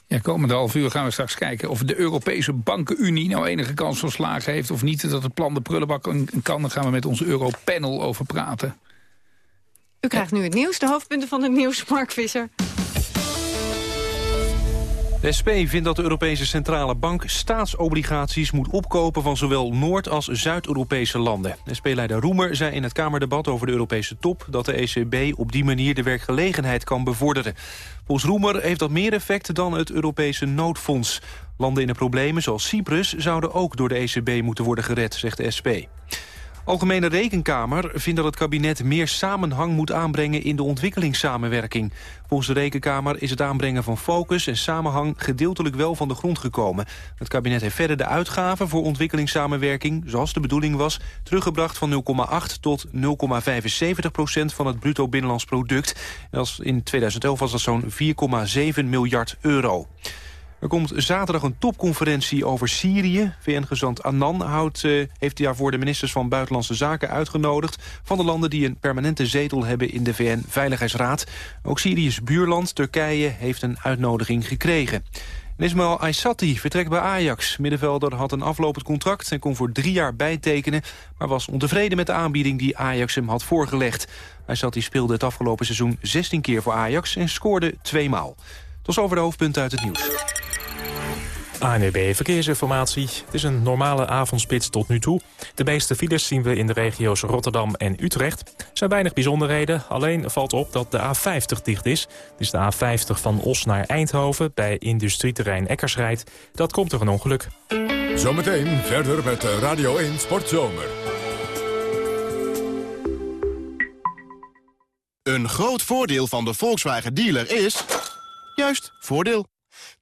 Ja, komende half uur gaan we straks kijken of de Europese Bankenunie nou enige kans van slagen heeft of niet. Dat het plan de prullenbak kan. Daar gaan we met onze Europanel over praten. U krijgt nu het nieuws, de hoofdpunten van het nieuws, Mark Visser. SP vindt dat de Europese Centrale Bank staatsobligaties moet opkopen van zowel Noord- als Zuid-Europese landen. SP-leider Roemer zei in het Kamerdebat over de Europese top dat de ECB op die manier de werkgelegenheid kan bevorderen. Volgens Roemer heeft dat meer effect dan het Europese noodfonds. Landen in de problemen zoals Cyprus zouden ook door de ECB moeten worden gered, zegt de SP. Algemene Rekenkamer vindt dat het kabinet meer samenhang moet aanbrengen in de ontwikkelingssamenwerking. Volgens de Rekenkamer is het aanbrengen van focus en samenhang gedeeltelijk wel van de grond gekomen. Het kabinet heeft verder de uitgaven voor ontwikkelingssamenwerking, zoals de bedoeling was, teruggebracht van 0,8 tot 0,75 procent van het bruto binnenlands product. In 2011 was dat zo'n 4,7 miljard euro. Er komt zaterdag een topconferentie over Syrië. VN-gezant Annan houdt, uh, heeft daarvoor de ministers van Buitenlandse Zaken uitgenodigd... van de landen die een permanente zetel hebben in de VN-veiligheidsraad. Ook Syrië's buurland, Turkije, heeft een uitnodiging gekregen. Ismail Aysati vertrekt bij Ajax. Middenvelder had een aflopend contract en kon voor drie jaar bijtekenen... maar was ontevreden met de aanbieding die Ajax hem had voorgelegd. Aysati speelde het afgelopen seizoen 16 keer voor Ajax en scoorde twee maal. Tot over de hoofdpunten uit het nieuws. ANEB Verkeersinformatie. Het is een normale avondspits tot nu toe. De meeste files zien we in de regio's Rotterdam en Utrecht. Er zijn weinig bijzonderheden. Alleen valt op dat de A50 dicht is. Het is de A50 van Os naar Eindhoven bij industrieterrein Eckersrijd. Dat komt door een ongeluk. Zometeen verder met Radio 1 Sportzomer. Een groot voordeel van de Volkswagen dealer is... juist, voordeel.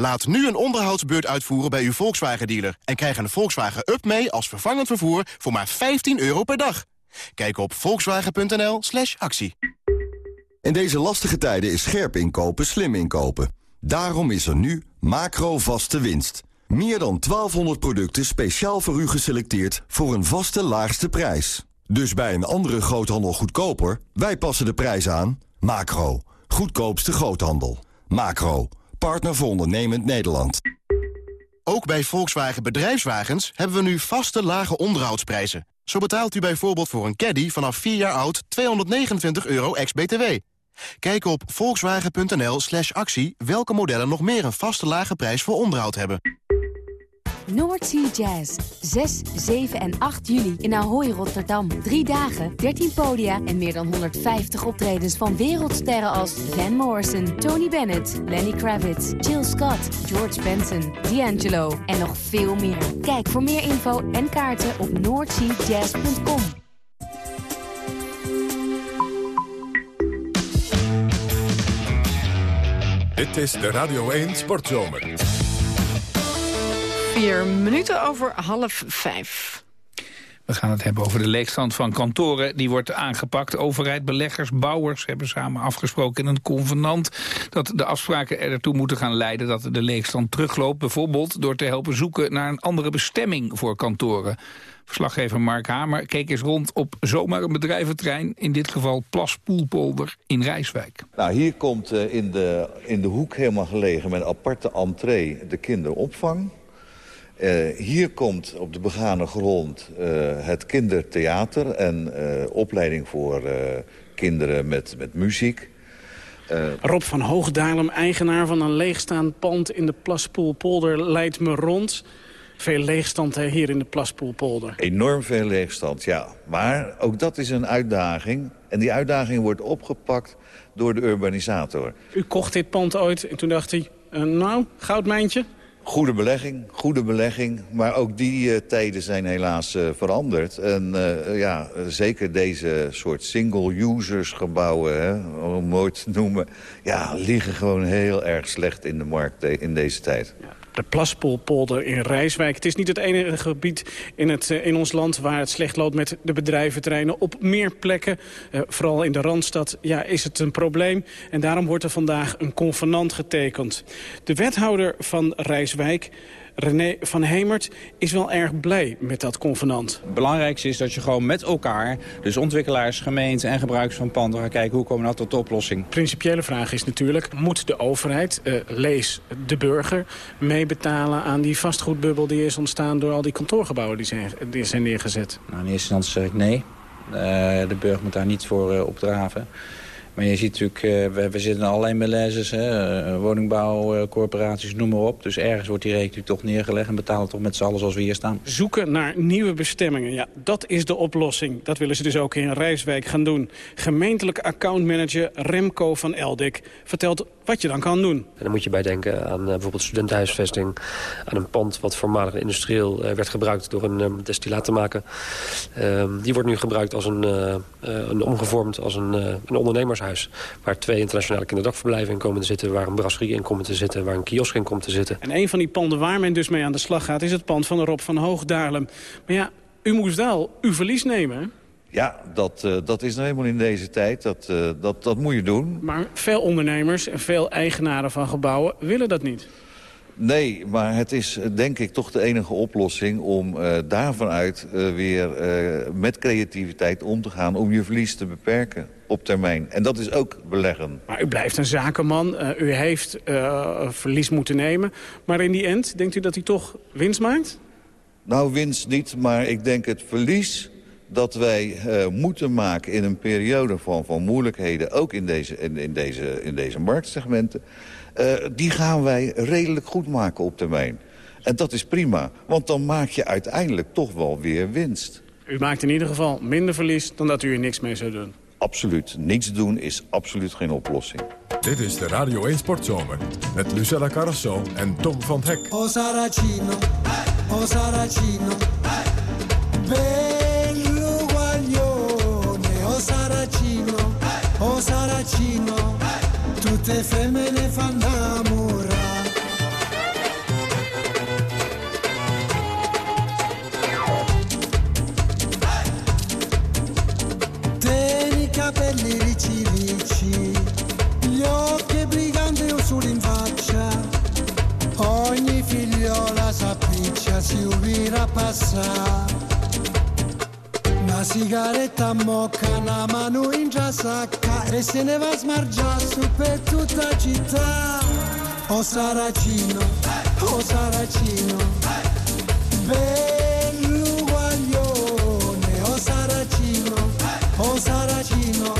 Laat nu een onderhoudsbeurt uitvoeren bij uw Volkswagen-dealer... en krijg een Volkswagen Up mee als vervangend vervoer voor maar 15 euro per dag. Kijk op volkswagen.nl slash actie. In deze lastige tijden is scherp inkopen slim inkopen. Daarom is er nu macro vaste winst. Meer dan 1200 producten speciaal voor u geselecteerd voor een vaste laagste prijs. Dus bij een andere groothandel goedkoper, wij passen de prijs aan. Macro, goedkoopste groothandel. Macro, partner voor ondernemend Nederland. Ook bij Volkswagen Bedrijfswagens hebben we nu vaste lage onderhoudsprijzen. Zo betaalt u bijvoorbeeld voor een caddy vanaf 4 jaar oud 229 euro ex-BTW. Kijk op volkswagen.nl slash actie welke modellen nog meer een vaste lage prijs voor onderhoud hebben. Noordsea Jazz. 6, 7 en 8 juli in Ahoy, Rotterdam. Drie dagen, 13 podia en meer dan 150 optredens van wereldsterren als Van Morrison, Tony Bennett, Lenny Kravitz, Jill Scott, George Benson, D'Angelo en nog veel meer. Kijk voor meer info en kaarten op noordseajazz.com. Dit is de Radio 1 Sportzomer. Vier minuten over half vijf. We gaan het hebben over de leegstand van kantoren. Die wordt aangepakt. Overheid, beleggers, bouwers hebben samen afgesproken in een convenant... dat de afspraken ertoe moeten gaan leiden dat de leegstand terugloopt. Bijvoorbeeld door te helpen zoeken naar een andere bestemming voor kantoren. Verslaggever Mark Hamer keek eens rond op zomaar een bedrijventrein... in dit geval Plaspoelpolder in Rijswijk. Nou, hier komt uh, in, de, in de hoek helemaal gelegen met een aparte entree de kinderopvang. Uh, hier komt op de begane grond uh, het kindertheater... en opleiding voor kinderen met, met muziek. Rob van Hoogdalem, eigenaar van een leegstaand pand in de Plaspoelpolder, leidt me rond veel leegstand hè, hier in de Plaspoelpolder. Enorm veel leegstand, ja. Maar ook dat is een uitdaging. En die uitdaging wordt opgepakt door de urbanisator. U kocht dit pand ooit en toen dacht hij, nou, goudmijntje? Goede belegging, goede belegging. Maar ook die uh, tijden zijn helaas uh, veranderd. En uh, ja, zeker deze soort single-users gebouwen, hè, om het mooi te noemen... Ja, liggen gewoon heel erg slecht in de markt in deze tijd. Ja de Plaspoolpolder in Rijswijk. Het is niet het enige gebied in, het, in ons land waar het slecht loopt met de bedrijventreinen. Op meer plekken, uh, vooral in de Randstad, ja, is het een probleem. En daarom wordt er vandaag een convenant getekend. De wethouder van Rijswijk René van Hemert is wel erg blij met dat convenant. Het belangrijkste is dat je gewoon met elkaar, dus ontwikkelaars, gemeenten en gebruikers van panden, gaan kijken hoe komen we nou tot de oplossing. De principiële vraag is natuurlijk, moet de overheid, uh, lees de burger, meebetalen aan die vastgoedbubbel die is ontstaan door al die kantoorgebouwen die zijn, die zijn neergezet? Nou, in eerste instantie zeg ik nee. Uh, de burger moet daar niet voor uh, opdraven. Maar je ziet natuurlijk, uh, we, we, zitten in allerlei hè, uh, woningbouwcorporaties, noem maar op. Dus ergens wordt die rekening toch neergelegd en betalen toch met z'n allen zoals we hier staan. Zoeken naar nieuwe bestemmingen, ja, dat is de oplossing. Dat willen ze dus ook in Rijswijk gaan doen. Gemeentelijk accountmanager Remco van Eldik vertelt wat je dan kan doen. En dan moet je bij denken aan uh, bijvoorbeeld studentenhuisvesting... aan een pand wat voormalig industrieel werd gebruikt door een um, destillaat te maken. Ehm, die wordt nu gebruikt als een, een omgevormd als een, een ondernemershuis Waar twee internationale kinderdagverblijven in komen te zitten... waar een brasserie in komt te zitten, waar een kiosk in komt te zitten. En een van die panden waar men dus mee aan de slag gaat... is het pand van Rob van Hoogdaarlem. Maar ja, u moest wel uw verlies nemen, hè? Ja, dat, uh, dat is nou helemaal in deze tijd. Dat, uh, dat, dat moet je doen. Maar veel ondernemers en veel eigenaren van gebouwen willen dat niet. Nee, maar het is denk ik toch de enige oplossing om uh, daarvan uit uh, weer uh, met creativiteit om te gaan... om je verlies te beperken op termijn. En dat is ook beleggen. Maar u blijft een zakenman. u heeft verlies moeten nemen. Maar in die end, denkt u dat u toch winst maakt? Nou, winst niet, maar ik denk het verlies dat wij uh, moeten maken in een periode van, van moeilijkheden... ook in deze, in, in deze, in deze marktsegmenten... Uh, die gaan wij redelijk goed maken op termijn. En dat is prima, want dan maak je uiteindelijk toch wel weer winst. U maakt in ieder geval minder verlies dan dat u er niks mee zou doen. Absoluut. Niets doen is absoluut geen oplossing. Dit is de Radio 1 Sportzomer met Lucella Carrasso en Tom van Hek. O Saracino, o Saracino, Saracino, tutte femmine fanno i capelli ricci ricci, gli occhi briganti o solo in faccia, ogni figliola s'appiccia, si ubira passare. Sigaretta mocca, una mano in già sacca e se ne va a smargiare su per tutta città. O Saracino, o Saracino, bello guaglione, o Saracino, o Saracino,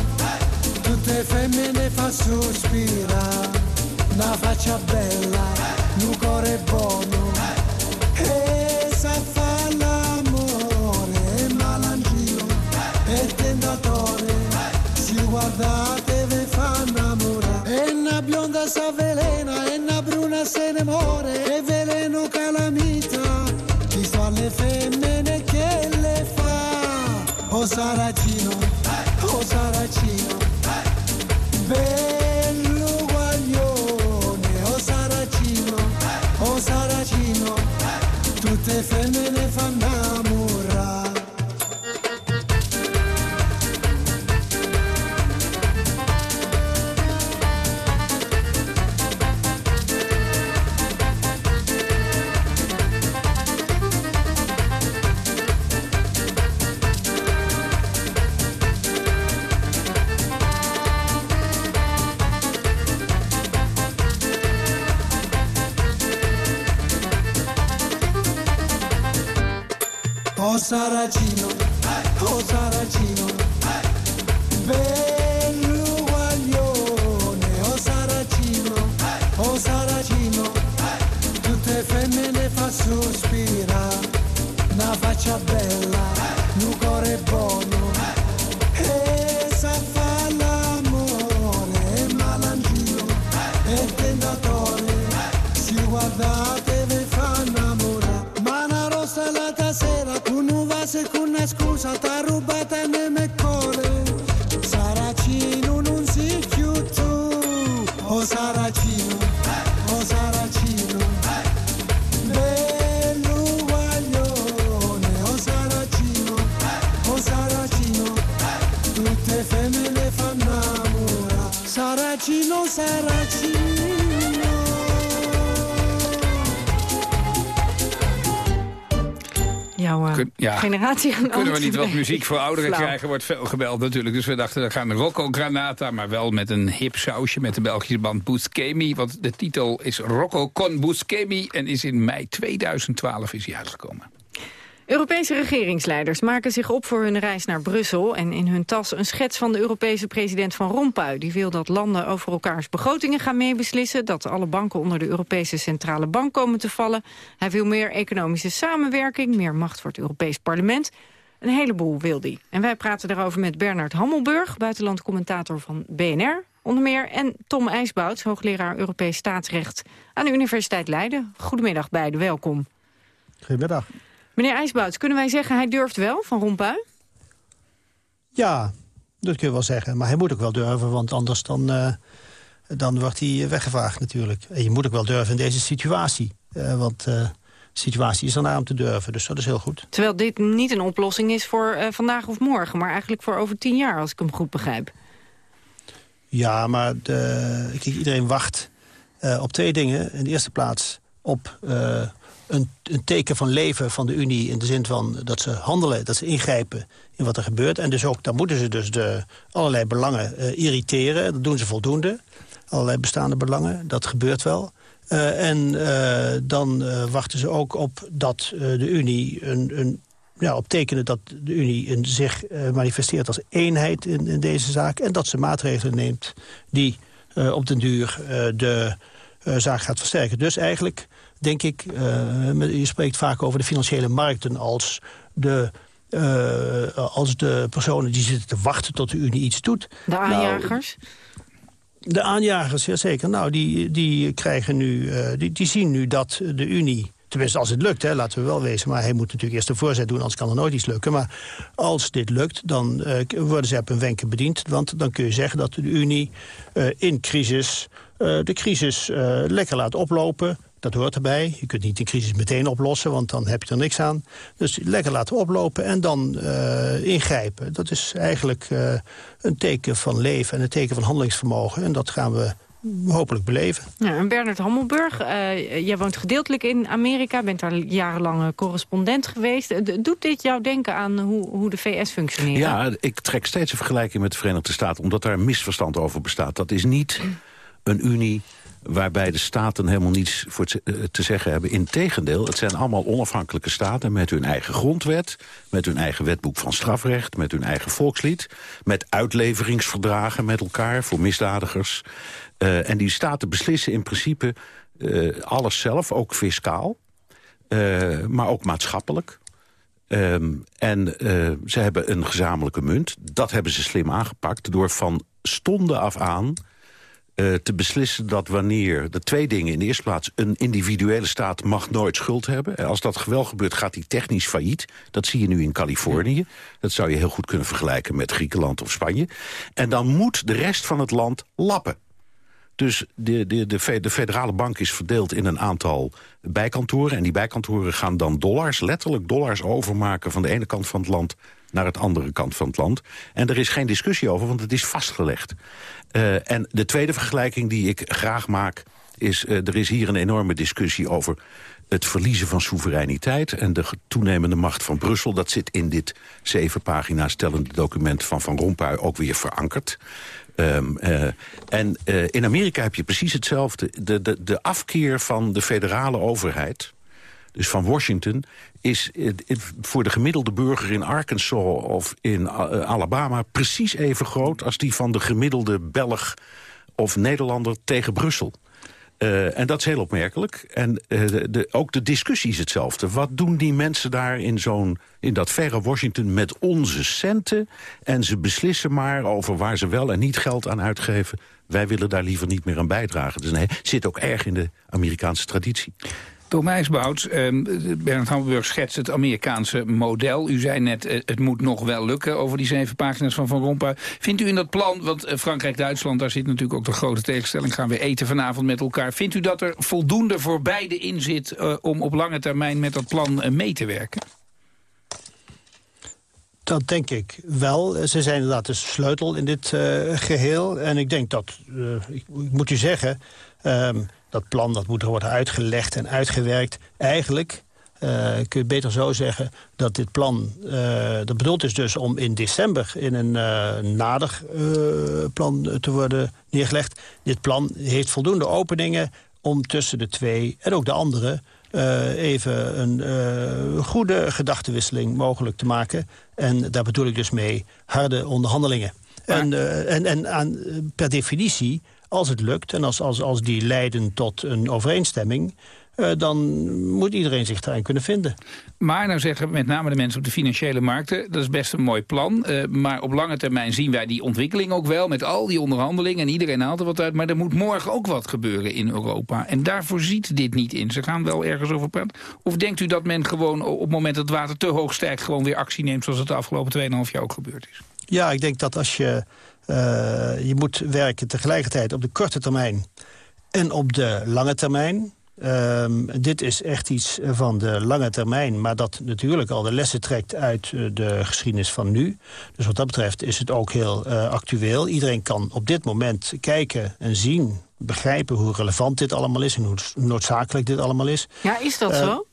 tutte femmine fa sospirare, una faccia bella, un cuore buono, se ne muore, e veleno calamita, chi sto alle femmine che le fa, o Saracino, o Saracino, bello guaglione, o Saracino, o Saracino, tutte femmine Saracino, Kunnen we niet wat muziek voor ouderen Flauw. krijgen? Wordt veel gebeld natuurlijk. Dus we dachten, dan gaan we Rocco Granata, maar wel met een hip sausje met de Belgische band Buscemi. Want de titel is Rocco con Buscemi en is in mei 2012 is hij uitgekomen. Europese regeringsleiders maken zich op voor hun reis naar Brussel... en in hun tas een schets van de Europese president Van Rompuy. Die wil dat landen over elkaars begrotingen gaan meebeslissen... dat alle banken onder de Europese Centrale Bank komen te vallen. Hij wil meer economische samenwerking, meer macht voor het Europees Parlement. Een heleboel wil hij. En wij praten daarover met Bernard Hammelburg... buitenlandcommentator van BNR, onder meer... en Tom IJsbouts, hoogleraar Europees staatsrecht... aan de Universiteit Leiden. Goedemiddag beiden, welkom. Goedemiddag. Meneer IJsbouts, kunnen wij zeggen hij durft wel, Van Rompuy? Ja, dat kun je wel zeggen. Maar hij moet ook wel durven, want anders dan, eh, dan wordt hij weggevaagd natuurlijk. En je moet ook wel durven in deze situatie. Eh, want eh, de situatie is ernaar om te durven, dus dat is heel goed. Terwijl dit niet een oplossing is voor vandaag of morgen... maar eigenlijk voor over tien jaar, als ik hem goed begrijp. Ja, maar de, kijk, iedereen wacht op twee dingen. In de eerste plaats op een, een teken van leven van de Unie... in de zin van dat ze handelen, dat ze ingrijpen in wat er gebeurt. En dus ook, dan moeten ze dus de allerlei belangen eh, irriteren. Dat doen ze voldoende. Allerlei bestaande belangen, dat gebeurt wel. Eh, en eh, dan wachten ze ook op dat de Unie een, een ja, op tekenen dat de Unie zich manifesteert als eenheid in, in deze zaak... en dat ze maatregelen neemt die op den duur de zaak gaat versterken. Dus eigenlijk denk ik, eh, je spreekt vaak over de financiële markten als de... eh, als de personen die zitten te wachten tot de Unie iets doet. De Nou, aanjagers? de aanjagers, ja zeker. Nou, die, die krijgen nu, eh, die, die zien nu dat de Unie... Tenminste, als het lukt, hè, laten we wel wezen. Maar hij moet natuurlijk eerst de voorzet doen, anders kan er nooit iets lukken. Maar als dit lukt, dan worden ze op hun wenken bediend. Want dan kun je zeggen dat de Unie in crisis de crisis lekker laat oplopen. Dat hoort erbij. Je kunt niet de crisis meteen oplossen, want dan heb je er niks aan. Dus lekker laten oplopen en dan eh, ingrijpen. Dat is eigenlijk eh, een teken van leven en een teken van handelingsvermogen. En dat gaan we hopelijk beleven. Ja, en Bernard Hammelburg, eh, jij woont gedeeltelijk in Amerika... bent daar jarenlang correspondent geweest. D- Doet dit jou denken aan hoe, hoe de VS functioneert? Ja, ik trek steeds een vergelijking met de Verenigde Staten... omdat daar een misverstand over bestaat. Dat is niet een unie waarbij de staten helemaal niets voor te, eh, te zeggen hebben. Integendeel, het zijn allemaal onafhankelijke staten... met hun eigen grondwet, met hun eigen wetboek van strafrecht... met hun eigen volkslied, met uitleveringsverdragen met elkaar... voor misdadigers. Eh, en die staten beslissen in principe eh, alles zelf, ook fiscaal... maar ook maatschappelijk. Ehm, en ze hebben een gezamenlijke munt. Dat hebben ze slim aangepakt door van stonden af aan eh, te beslissen dat wanneer... de twee dingen in de eerste plaats... een individuele staat mag nooit schuld hebben. En als dat wel gebeurt, gaat die technisch failliet. Dat zie je nu in Californië. Dat zou je heel goed kunnen vergelijken met Griekenland of Spanje. En dan moet de rest van het land lappen. Dus de, de, de, de federale bank is verdeeld in een aantal bijkantoren. En die bijkantoren gaan dan dollars, letterlijk dollars overmaken... van de ene kant van het land naar het andere kant van het land. En er is geen discussie over, want het is vastgelegd. Eh, en de tweede vergelijking die ik graag maak... is eh, er is hier een enorme discussie over het verliezen van soevereiniteit... en de toenemende macht van Brussel. Dat zit in dit zeven pagina's tellende document van Van Rompuy ook weer verankerd. Ehm, eh, en in Amerika heb je precies hetzelfde. De, de, de afkeer van de federale overheid... dus van Washington... is voor de gemiddelde burger in Arkansas of in Alabama... precies even groot als die van de gemiddelde Belg of Nederlander tegen Brussel. Uh, en dat is heel opmerkelijk. En de, de, ook de discussie is hetzelfde. Wat doen die mensen daar in, zo'n in dat verre Washington met onze centen? En ze beslissen maar over waar ze wel en niet geld aan uitgeven. Wij willen daar liever niet meer aan bijdragen. Dus nee, zit ook erg in de Amerikaanse traditie. Thomas Bouts, eh, Bernard Hamburg schetst het Amerikaanse model. U zei net, eh, het moet nog wel lukken over die zeven pagina's van Van Rompuy. Vindt u in dat plan, want eh, Frankrijk-Duitsland... daar zit natuurlijk ook de grote tegenstelling... gaan we eten vanavond met elkaar. Vindt u dat er voldoende voor beide in zit... Uh, om op lange termijn met dat plan uh, mee te werken? Dat denk ik wel. Ze zijn inderdaad de sleutel in dit geheel. En ik denk dat, ik, moet u zeggen... Um, dat plan dat moet worden uitgelegd en uitgewerkt. Eigenlijk uh, kun je beter zo zeggen dat dit plan... Uh, dat bedoeld is dus om in december in een uh, nader plan te worden neergelegd. Dit plan heeft voldoende openingen om tussen de twee en ook de andere... even een goede gedachtenwisseling mogelijk te maken. En daar bedoel ik dus mee harde onderhandelingen. En, en, en aan, per definitie als het lukt en als, als, als die leiden tot een overeenstemming... Uh, dan moet iedereen zich daarin kunnen vinden. Maar nou zeggen met name de mensen op de financiële markten... dat is best een mooi plan, uh, maar op lange termijn zien wij die ontwikkeling ook wel... met al die onderhandelingen en iedereen haalt er wat uit... maar er moet morgen ook wat gebeuren in Europa. En daarvoor ziet dit niet in. Ze gaan wel ergens over praten. Of denkt u dat men gewoon op het moment dat het water te hoog stijgt... gewoon weer actie neemt zoals het de afgelopen 2,5 jaar ook gebeurd is? Ja, ik denk dat als je uh, je moet werken tegelijkertijd op de korte termijn en op de lange termijn. Uh, dit is echt iets van de lange termijn, maar dat natuurlijk al de lessen trekt uit uh, de geschiedenis van nu. Dus wat dat betreft is het ook heel uh, actueel. Iedereen kan op dit moment kijken en zien, begrijpen hoe relevant dit allemaal is en hoe noodzakelijk dit allemaal is. Ja, is dat zo?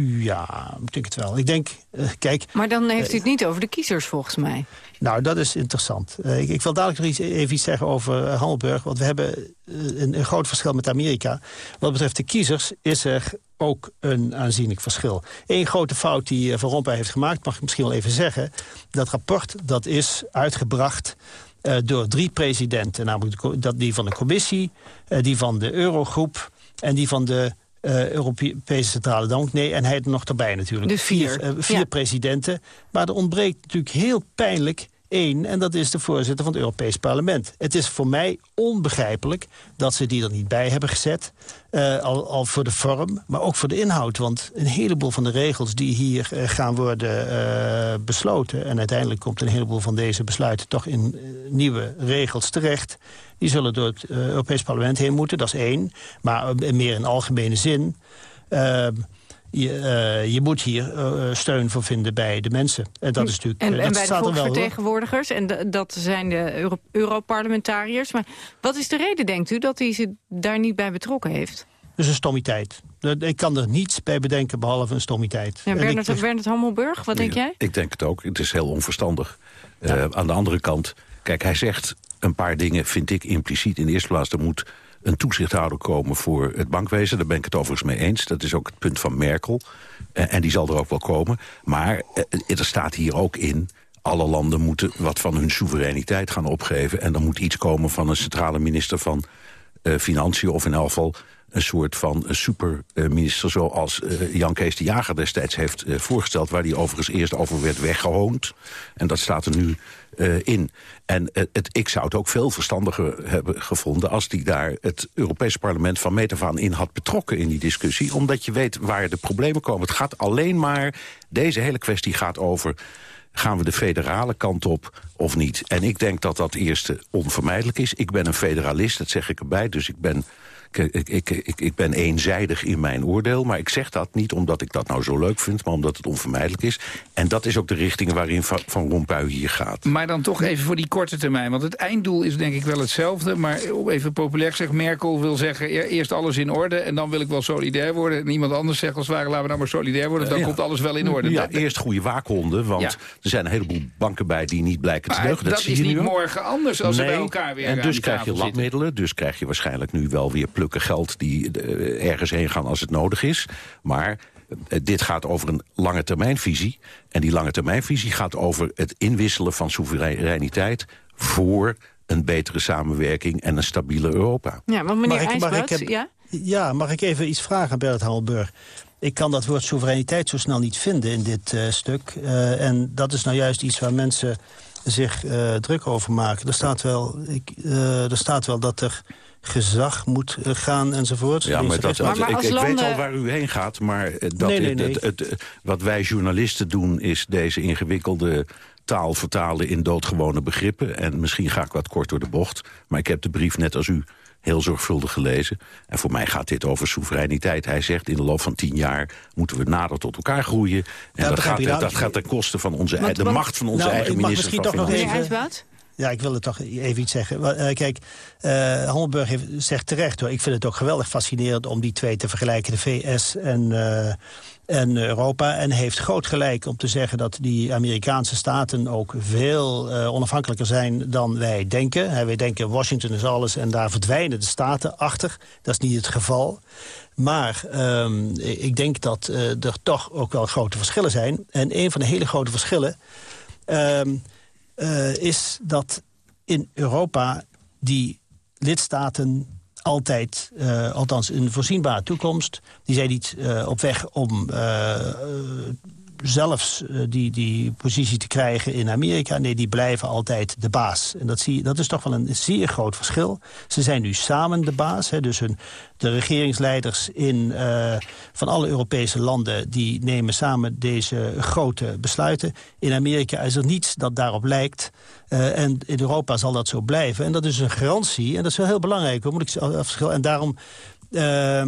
Ja, ik denk het wel. Ik denk, uh, kijk... Maar dan heeft u het niet over de kiezers, volgens mij. Nou, dat is interessant. Uh, ik, ik, wil dadelijk nog iets, even iets zeggen over Handelburg. Want we hebben een, een, groot verschil met Amerika. Wat betreft de kiezers is er ook een aanzienlijk verschil. Eén grote fout die Van Rompuy heeft gemaakt, mag ik misschien wel even zeggen. Dat rapport dat is uitgebracht... Door drie presidenten, namelijk de, dat, die van de commissie, die van de Eurogroep en die van de uh, Europese Centrale Bank. Nee, en hij er nog erbij natuurlijk. De vier. Uh, vier ja. presidenten. Maar er ontbreekt natuurlijk heel pijnlijk één... en dat is de voorzitter van het Europees Parlement. Het is voor mij onbegrijpelijk dat ze die er niet bij hebben gezet. Uh, al, al voor de vorm, maar ook voor de inhoud. Want een heleboel van de regels die hier uh, gaan worden uh, besloten... en uiteindelijk komt een heleboel van deze besluiten... toch in nieuwe regels terecht... die zullen door het Europees Parlement heen moeten, dat is één. Maar meer in algemene zin... Je, uh, je, moet hier uh, steun voor vinden bij de mensen. En dat is natuurlijk. En, uh, en bij de volksvertegenwoordigers, en de, dat zijn de Euro Europarlementariërs. Maar wat is de reden, denkt u, dat hij ze daar niet bij betrokken heeft? Dus een stommiteit. Ik kan er niets bij bedenken behalve een stommiteit. Ja, Bernard, ik, Bernard Hammelburg, wat denk jij? Ik denk het ook. Het is heel onverstandig. Ja. aan de andere kant, kijk, hij zegt een paar dingen, vind ik impliciet. In de eerste plaats, er moet een toezichthouder komen voor het bankwezen. Daar ben ik het overigens mee eens. Dat is ook het punt van Merkel. Uh, en die zal er ook wel komen. Maar uh, er staat hier ook in... alle landen moeten wat van hun soevereiniteit gaan opgeven. En er moet iets komen van een centrale minister van uh, Financiën... of in elk geval een soort van superminister... zoals uh, Jan Kees de Jager destijds heeft uh, voorgesteld... waar die overigens eerst over werd weggehoond. En dat staat er nu in. En het, ik zou het ook veel verstandiger hebben gevonden... als die daar het Europese parlement van meet aan in had betrokken in die discussie. Omdat je weet waar de problemen komen. Het gaat alleen maar... Deze hele kwestie gaat over gaan we de federale kant op of niet? En ik denk dat dat eerste onvermijdelijk is. Ik ben een federalist, dat zeg ik erbij, dus ik ben ik, ik, ik, ik, ben eenzijdig in mijn oordeel. Maar ik zeg dat niet omdat ik dat nou zo leuk vind... maar omdat het onvermijdelijk is. En dat is ook de richting waarin Van, van Rompuy hier gaat. Maar dan toch even voor die korte termijn. Want het einddoel is denk ik wel hetzelfde. Maar even populair gezegd, Merkel wil zeggen... eerst alles in orde en dan wil ik wel solidair worden. En iemand anders zegt als het ware, laten we nou maar solidair worden. Dan ja. komt alles wel in orde. Ja, dat, eerst goede waakhonden. Want er zijn een heleboel banken bij die niet blijken maar te deugen. Dat, dat is niet morgen anders als nee. ze bij elkaar weer En dus krijg je labmiddelen. Dus krijg je waarschijnlijk nu wel weer plukken geld die eh, ergens heen gaan als het nodig is. Maar eh, dit gaat over een lange termijnvisie. En die lange termijnvisie gaat over het inwisselen van soevereiniteit... voor een betere samenwerking en een stabiele Europa. Ja, want meneer Mag ik- mag ik heb- ja? Ja, mag ik even iets vragen aan Bert Hallenburg? Ik kan dat woord soevereiniteit zo snel niet vinden in dit eh, stuk. Eh, en dat is nou juist iets waar mensen zich eh, druk over maken. Er staat wel, ik, eh, er staat wel dat er gezag moet eh, gaan enzovoort. Ja, maar dat, Maar- maar ik, als ik weet al waar u heen gaat, maar eh, dat, Nee, nee, het- nee. Het, het- wat wij journalisten doen... is deze ingewikkelde taal vertalen in doodgewone begrippen. En misschien ga ik wat kort door de bocht. Maar ik heb de brief net als u heel zorgvuldig gelezen. En voor mij gaat dit over soevereiniteit. Hij zegt in de loop van tien jaar moeten we nader tot elkaar groeien. En Ja, dat, gaat, nou? dat gaat ten koste van onze, Want- de want- macht van onze Nou, eigen ik mag minister misschien van toch nog Financiën. Meneer even-? Ja, ik wilde toch even iets zeggen. Eh, kijk, Hammelburg heeft, zegt terecht hoor. Ik vind het ook geweldig fascinerend om die twee te vergelijken. De VS en, eh, en Europa. En heeft groot gelijk om te zeggen dat die Amerikaanse staten ook veel onafhankelijker zijn dan wij denken. Wij denken Washington is alles en daar verdwijnen de staten achter. Dat is niet het geval. Maar ehm, ik denk dat er toch ook wel grote verschillen zijn. En een van de hele grote verschillen... ehm, eh, is dat in Europa die lidstaten altijd, eh, althans in voorzienbare toekomst... die zijn niet eh, op weg om zelfs eh, die, die positie te krijgen in Amerika. Nee, die blijven altijd de baas. En dat, zie, dat is toch wel een zeer groot verschil. Ze zijn nu samen de baas. Hè, dus hun, de regeringsleiders in, eh, van alle Europese landen... die nemen samen deze grote besluiten. In Amerika is er niets dat daarop lijkt. Eh, en in Europa zal dat zo blijven. En dat is een garantie. En dat is wel heel belangrijk. Moet ik? En daarom uh,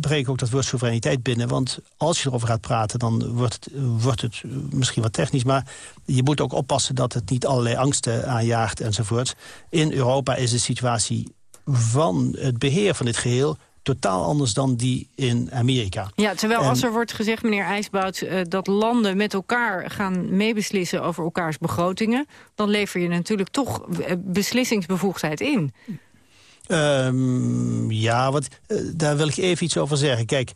breng ik ook dat woord soevereiniteit binnen. Want als je erover gaat praten, dan wordt het, wordt het misschien wat technisch. Maar je moet ook oppassen dat het niet allerlei angsten aanjaagt enzovoort. In Europa is de situatie van het beheer van dit geheel totaal anders dan die in Amerika. Ja, terwijl En- als er wordt gezegd, meneer IJsbout... eh, dat landen met elkaar gaan meebeslissen over elkaars begrotingen... dan lever je natuurlijk toch eh, beslissingsbevoegdheid in. Ehm, ja, wat, eh, daar wil ik even iets over zeggen. Kijk,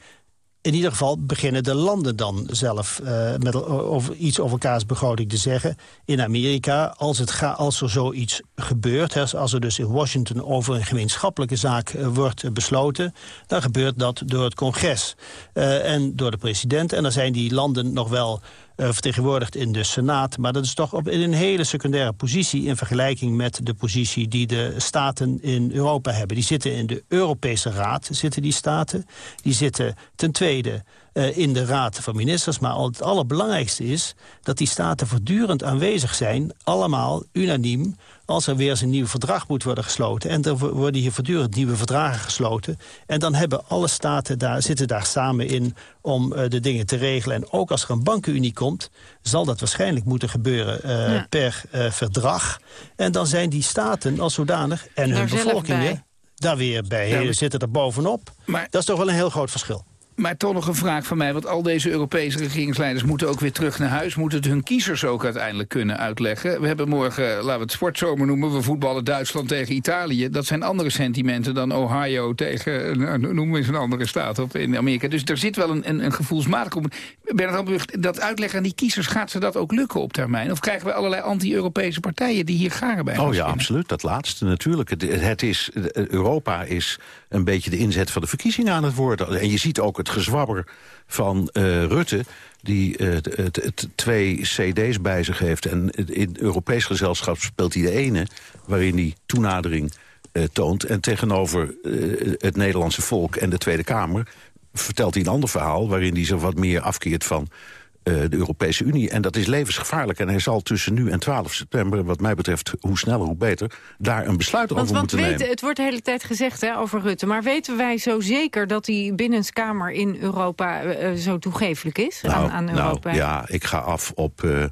in ieder geval beginnen de landen dan zelf eh, met, over, iets over elkaars begroting te zeggen. In Amerika, als, het ga, als er zoiets gebeurt... Hè, als er dus in Washington over een gemeenschappelijke zaak eh, wordt besloten... dan gebeurt dat door het congres en door de president. En dan zijn die landen nog wel vertegenwoordigd in de Senaat. Maar dat is toch op, in een hele secundaire positie... in vergelijking met de positie die de staten in Europa hebben. Die zitten in de Europese Raad, zitten die staten. Die zitten ten tweede eh, in de Raad van Ministers. Maar het allerbelangrijkste is dat die staten voortdurend aanwezig zijn... allemaal unaniem als er weer eens een nieuw verdrag moet worden gesloten. En er wo- worden hier voortdurend nieuwe verdragen gesloten. En dan hebben alle staten daar, zitten daar samen in om eh, de dingen te regelen. En ook als er een bankenunie komt, zal dat waarschijnlijk moeten gebeuren eh, Ja. per eh, verdrag. En dan zijn die staten als zodanig en Daar hun bevolkingen daar weer bij Ja, maar- zitten er bovenop. Maar- dat is toch wel een heel groot verschil. Maar toch nog een vraag van mij, want al deze Europese regeringsleiders moeten ook weer terug naar huis. Moeten het hun kiezers ook uiteindelijk kunnen uitleggen. We hebben morgen, laten we het sportzomer noemen, we voetballen Duitsland tegen Italië. Dat zijn andere sentimenten dan Ohio tegen, nou, noem eens een andere staat op in Amerika. Dus er zit wel een, een, een gevoelsmatig op. Bernard dat uitleggen aan die kiezers, gaat ze dat ook lukken op termijn? Of krijgen we allerlei anti-Europese partijen die hier garen bij Oh ja, absoluut. Dat laatste natuurlijk. Het, het is, Europa is een beetje de inzet van de verkiezingen aan het worden. En je ziet ook het gezwabber van eh, Rutte die eh, het, het, het twee cd's bij zich heeft. En in Europees gezelschap speelt hij de ene... waarin hij toenadering eh, toont. En tegenover eh, het Nederlandse volk en de Tweede Kamer... vertelt hij een ander verhaal... waarin hij zich wat meer afkeert van eh, de Europese Unie. En dat is levensgevaarlijk. En hij zal tussen nu en 12 september, wat mij betreft... hoe sneller, hoe beter, daar een besluit Want, over want moeten weten, nemen. het wordt de hele tijd gezegd hè, over Rutte. Maar weten wij zo zeker dat die binnenskamer in Europa eh, zo toegefelijk is aan, aan nou, Europa? ja, ik ga af op eh, eh,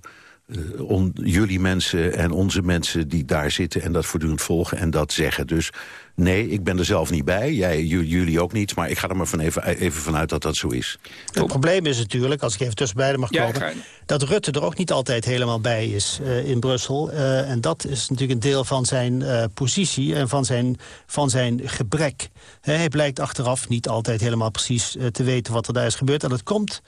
on, jullie mensen en onze mensen die daar zitten... en dat voortdurend volgen en dat zeggen. Dus nee, ik ben er zelf niet bij. Jij, jullie ook niet. Maar ik ga er maar van even, even vanuit dat dat zo is. Het probleem is natuurlijk, als ik even tussen beiden mag komen... dat Rutte er ook niet altijd helemaal bij is uh, in Brussel. Uh, en dat is natuurlijk een deel van zijn uh, positie en van zijn, van zijn gebrek. hij blijkt achteraf niet altijd helemaal precies te weten wat er daar is gebeurd. En dat komt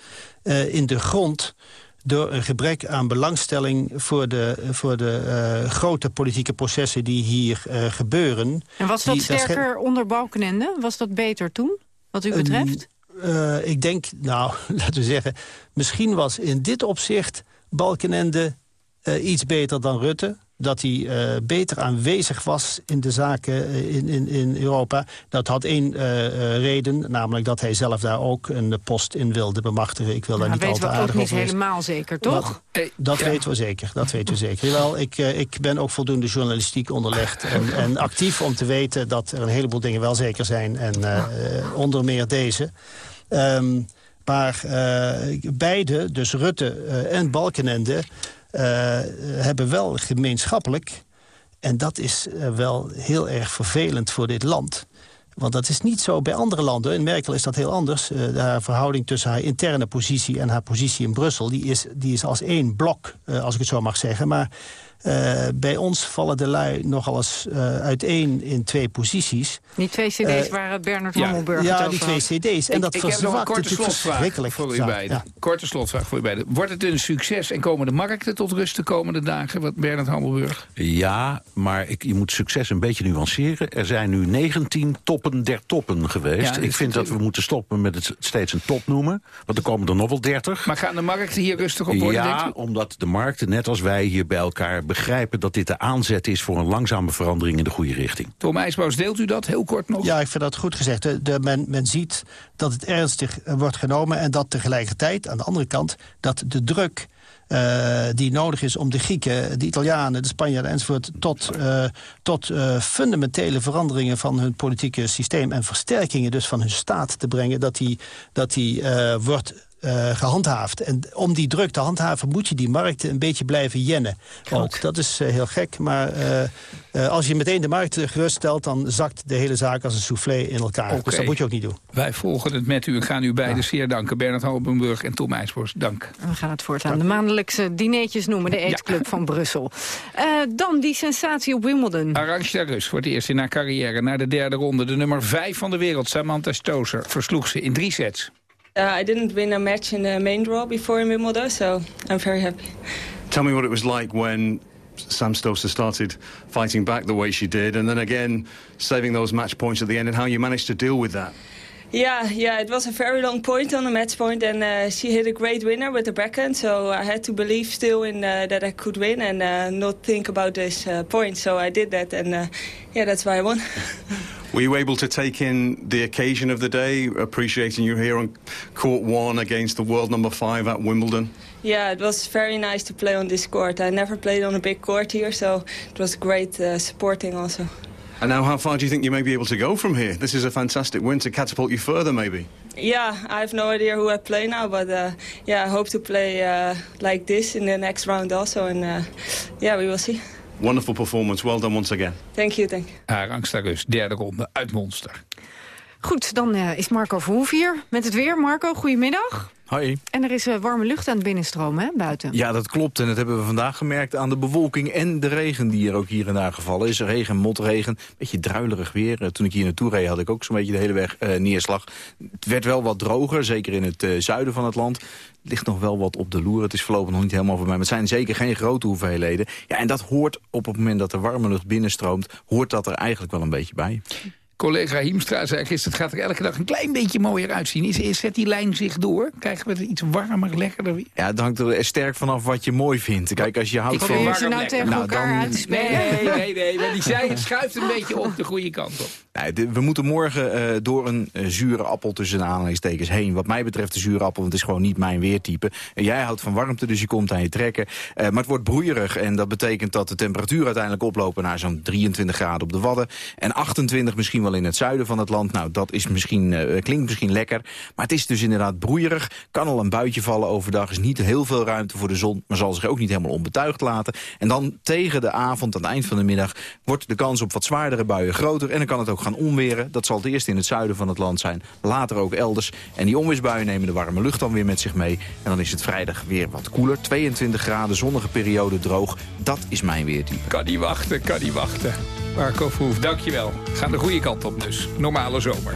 in de grond door een gebrek aan belangstelling voor de, voor de uh, grote politieke processen die hier uh, gebeuren. En was dat die, sterker dat onder Balkenende? Was dat beter toen, wat u betreft? Uh, ik denk, nou, laten we zeggen... misschien was in dit opzicht Balkenende iets beter dan Rutte dat hij uh, beter aanwezig was in de zaken uh, in, in, in Europa. Dat had één uh, reden, namelijk dat hij zelf daar ook een post in wilde bemachtigen. Ik wil daar niet al te aardig over Dat weten we ook niet helemaal zeker, toch? Maar, dat ja. weten we zeker, dat weten we zeker. Jawel, ik, ik ben ook voldoende journalistiek onderlegd en, en, actief om te weten dat er een heleboel dingen wel zeker zijn. En onder meer deze. Um, maar beide, dus Rutte en Balkenende... Uh, hebben wel gemeenschappelijk... en dat is uh, wel heel erg vervelend voor dit land... Want dat is niet zo bij andere landen. In Merkel is dat heel anders. Uh, haar verhouding tussen haar interne positie en haar positie in Brussel... die is, die is als één blok, als ik het zo mag zeggen. Maar uh, bij ons vallen de lui nogal eens uh, uiteen in twee posities. Die twee cd's uh, waar Bernard ja, Hammelburg Ja, die twee cd's. En ik, dat ik heb nog een korte slotvraag voor u beiden. Ja. Korte slotvraag voor u beiden. Wordt het een succes en komen de markten tot rust de komende dagen, wat Bernard Hammelburg? Ja, maar ik, je moet succes een beetje nuanceren. Er zijn nu 19 toppen der toppen geweest. Ja, ik vind dat we moeten stoppen met het steeds een top noemen. Want er komen er nog wel 30. Maar gaan de markten hier rustig op worden, Ja, omdat de markten, net als wij hier bij elkaar begrijpen dat dit de aanzet is voor een langzame verandering in de goede richting. Tom IJsbouws, deelt u dat heel kort nog? Ja, ik vind dat goed gezegd. De, de, men, men ziet dat het ernstig wordt genomen en dat tegelijkertijd, aan de andere kant, dat de druk uh, die nodig is om de Grieken, de Italianen, de Spanjaarden enzovoort... tot, uh, tot uh, fundamentele veranderingen van hun politieke systeem... en versterkingen dus van hun staat te brengen... dat die, dat die wordt uh, gehandhaafd. En om die druk te handhaven moet je die markten een beetje blijven jennen. Ook. Dat is uh, heel gek, maar uh, als je meteen de markt geruststelt... dan zakt de hele zaak als een soufflé in elkaar. Okay. Dus dat moet je ook niet doen. Wij volgen het met u en gaan u beiden ja. zeer danken. Bernard Hobenburg en Tom IJsbos, dank. We gaan het voortaan de maandelijkse dineetjes noemen. De eetclub ja. van Brussel. dan die sensatie op Wimbledon. Arantxa Rus wordt eerst in haar carrière naar de derde ronde. De nummer vijf van de wereld, Samantha Stoser, versloeg ze in drie sets. Uh, I didn't win a match in the main draw before in Wimbledon, so I'm very happy. Tell me what it was like when Sam Stosur started fighting back the way she did, and then again saving those match points at the end, and how you managed to deal with that. Yeah, yeah, it was a very long point on the match point, and uh, she hit a great winner with the backhand. So I had to believe still in uh, that I could win and uh, not think about this uh, point. So I did that, and uh, yeah, that's why I won. Were you able to take in the occasion of the day, appreciating you here on court one against the world number five at Wimbledon? Yeah, it was very nice to play on this court. I never played on a big court here, so it was great uh, supporting also. And now how far do you think you may be able to go from here? This is a fantastic win to catapult you further, maybe. Yeah, I have no idea who I play now, but uh, yeah, I hope to play uh, like this in the next round also, and uh, yeah, we will see. Wonderful performance. Well done once again. Thank you, thank you. Arangsta Rus, derde ronde uit Monster. Goed, dan uh, is Marco Verhoef hier met het weer. Marco, goedemiddag. Hoi. En er is uh, warme lucht aan het binnenstromen, hè, buiten? Ja, dat klopt. En dat hebben we vandaag gemerkt aan de bewolking en de regen die er ook hier en daar gevallen is. Regen, motregen, beetje druilerig weer. Uh, toen ik hier naartoe reed had ik ook zo'n beetje de hele weg uh, neerslag. Het werd wel wat droger, zeker in het zuiden van het land. Het ligt nog wel wat op de loer. Het is voorlopig nog niet helemaal voorbij. Maar het zijn zeker geen grote hoeveelheden. Ja, en dat hoort op het moment dat de warme lucht binnenstroomt... hoort dat er eigenlijk wel een beetje bij collega Hiemstra zei gisteren... het gaat er elke dag een klein beetje mooier uitzien. Is, is, zet die lijn zich door? Krijgen we het iets warmer, lekkerder weer? Ja, het hangt er sterk vanaf wat je mooi vindt. Kijk, als je houdt Ik van... ze nou tegen nou, elkaar dan... Nee, nee, nee. Maar die zei, het schuift een beetje op de goede kant op. Nee, de, we moeten morgen uh, door een uh, zure appel tussen de aanhalingstekens heen. Wat mij betreft de zure appel, want het is gewoon niet mijn weertype. Jij houdt van warmte, dus je komt aan je trekken. Uh, maar het wordt broeierig en dat betekent dat de temperatuur uiteindelijk oplopen naar zo'n 23 graden op de Wadden. En 28 misschien wel in het zuiden van het land. Nou, dat is misschien, uh, klinkt misschien lekker. Maar het is dus inderdaad broeierig. Kan al een buitje vallen overdag. Is niet heel veel ruimte voor de zon. Maar zal zich ook niet helemaal onbetuigd laten. En dan tegen de avond, aan het eind van de middag... wordt de kans op wat zwaardere buien groter. En dan kan het ook gaan onweren. Dat zal het eerst in het zuiden van het land zijn. Later ook elders. En die onweersbuien nemen de warme lucht dan weer met zich mee. En dan is het vrijdag weer wat koeler. 22 graden, zonnige periode, droog. Dat is mijn weertype. Kan niet wachten, kan niet wachten. Marco Verhoef, dankjewel. Gaan de goede kant op dus. Normale zomer.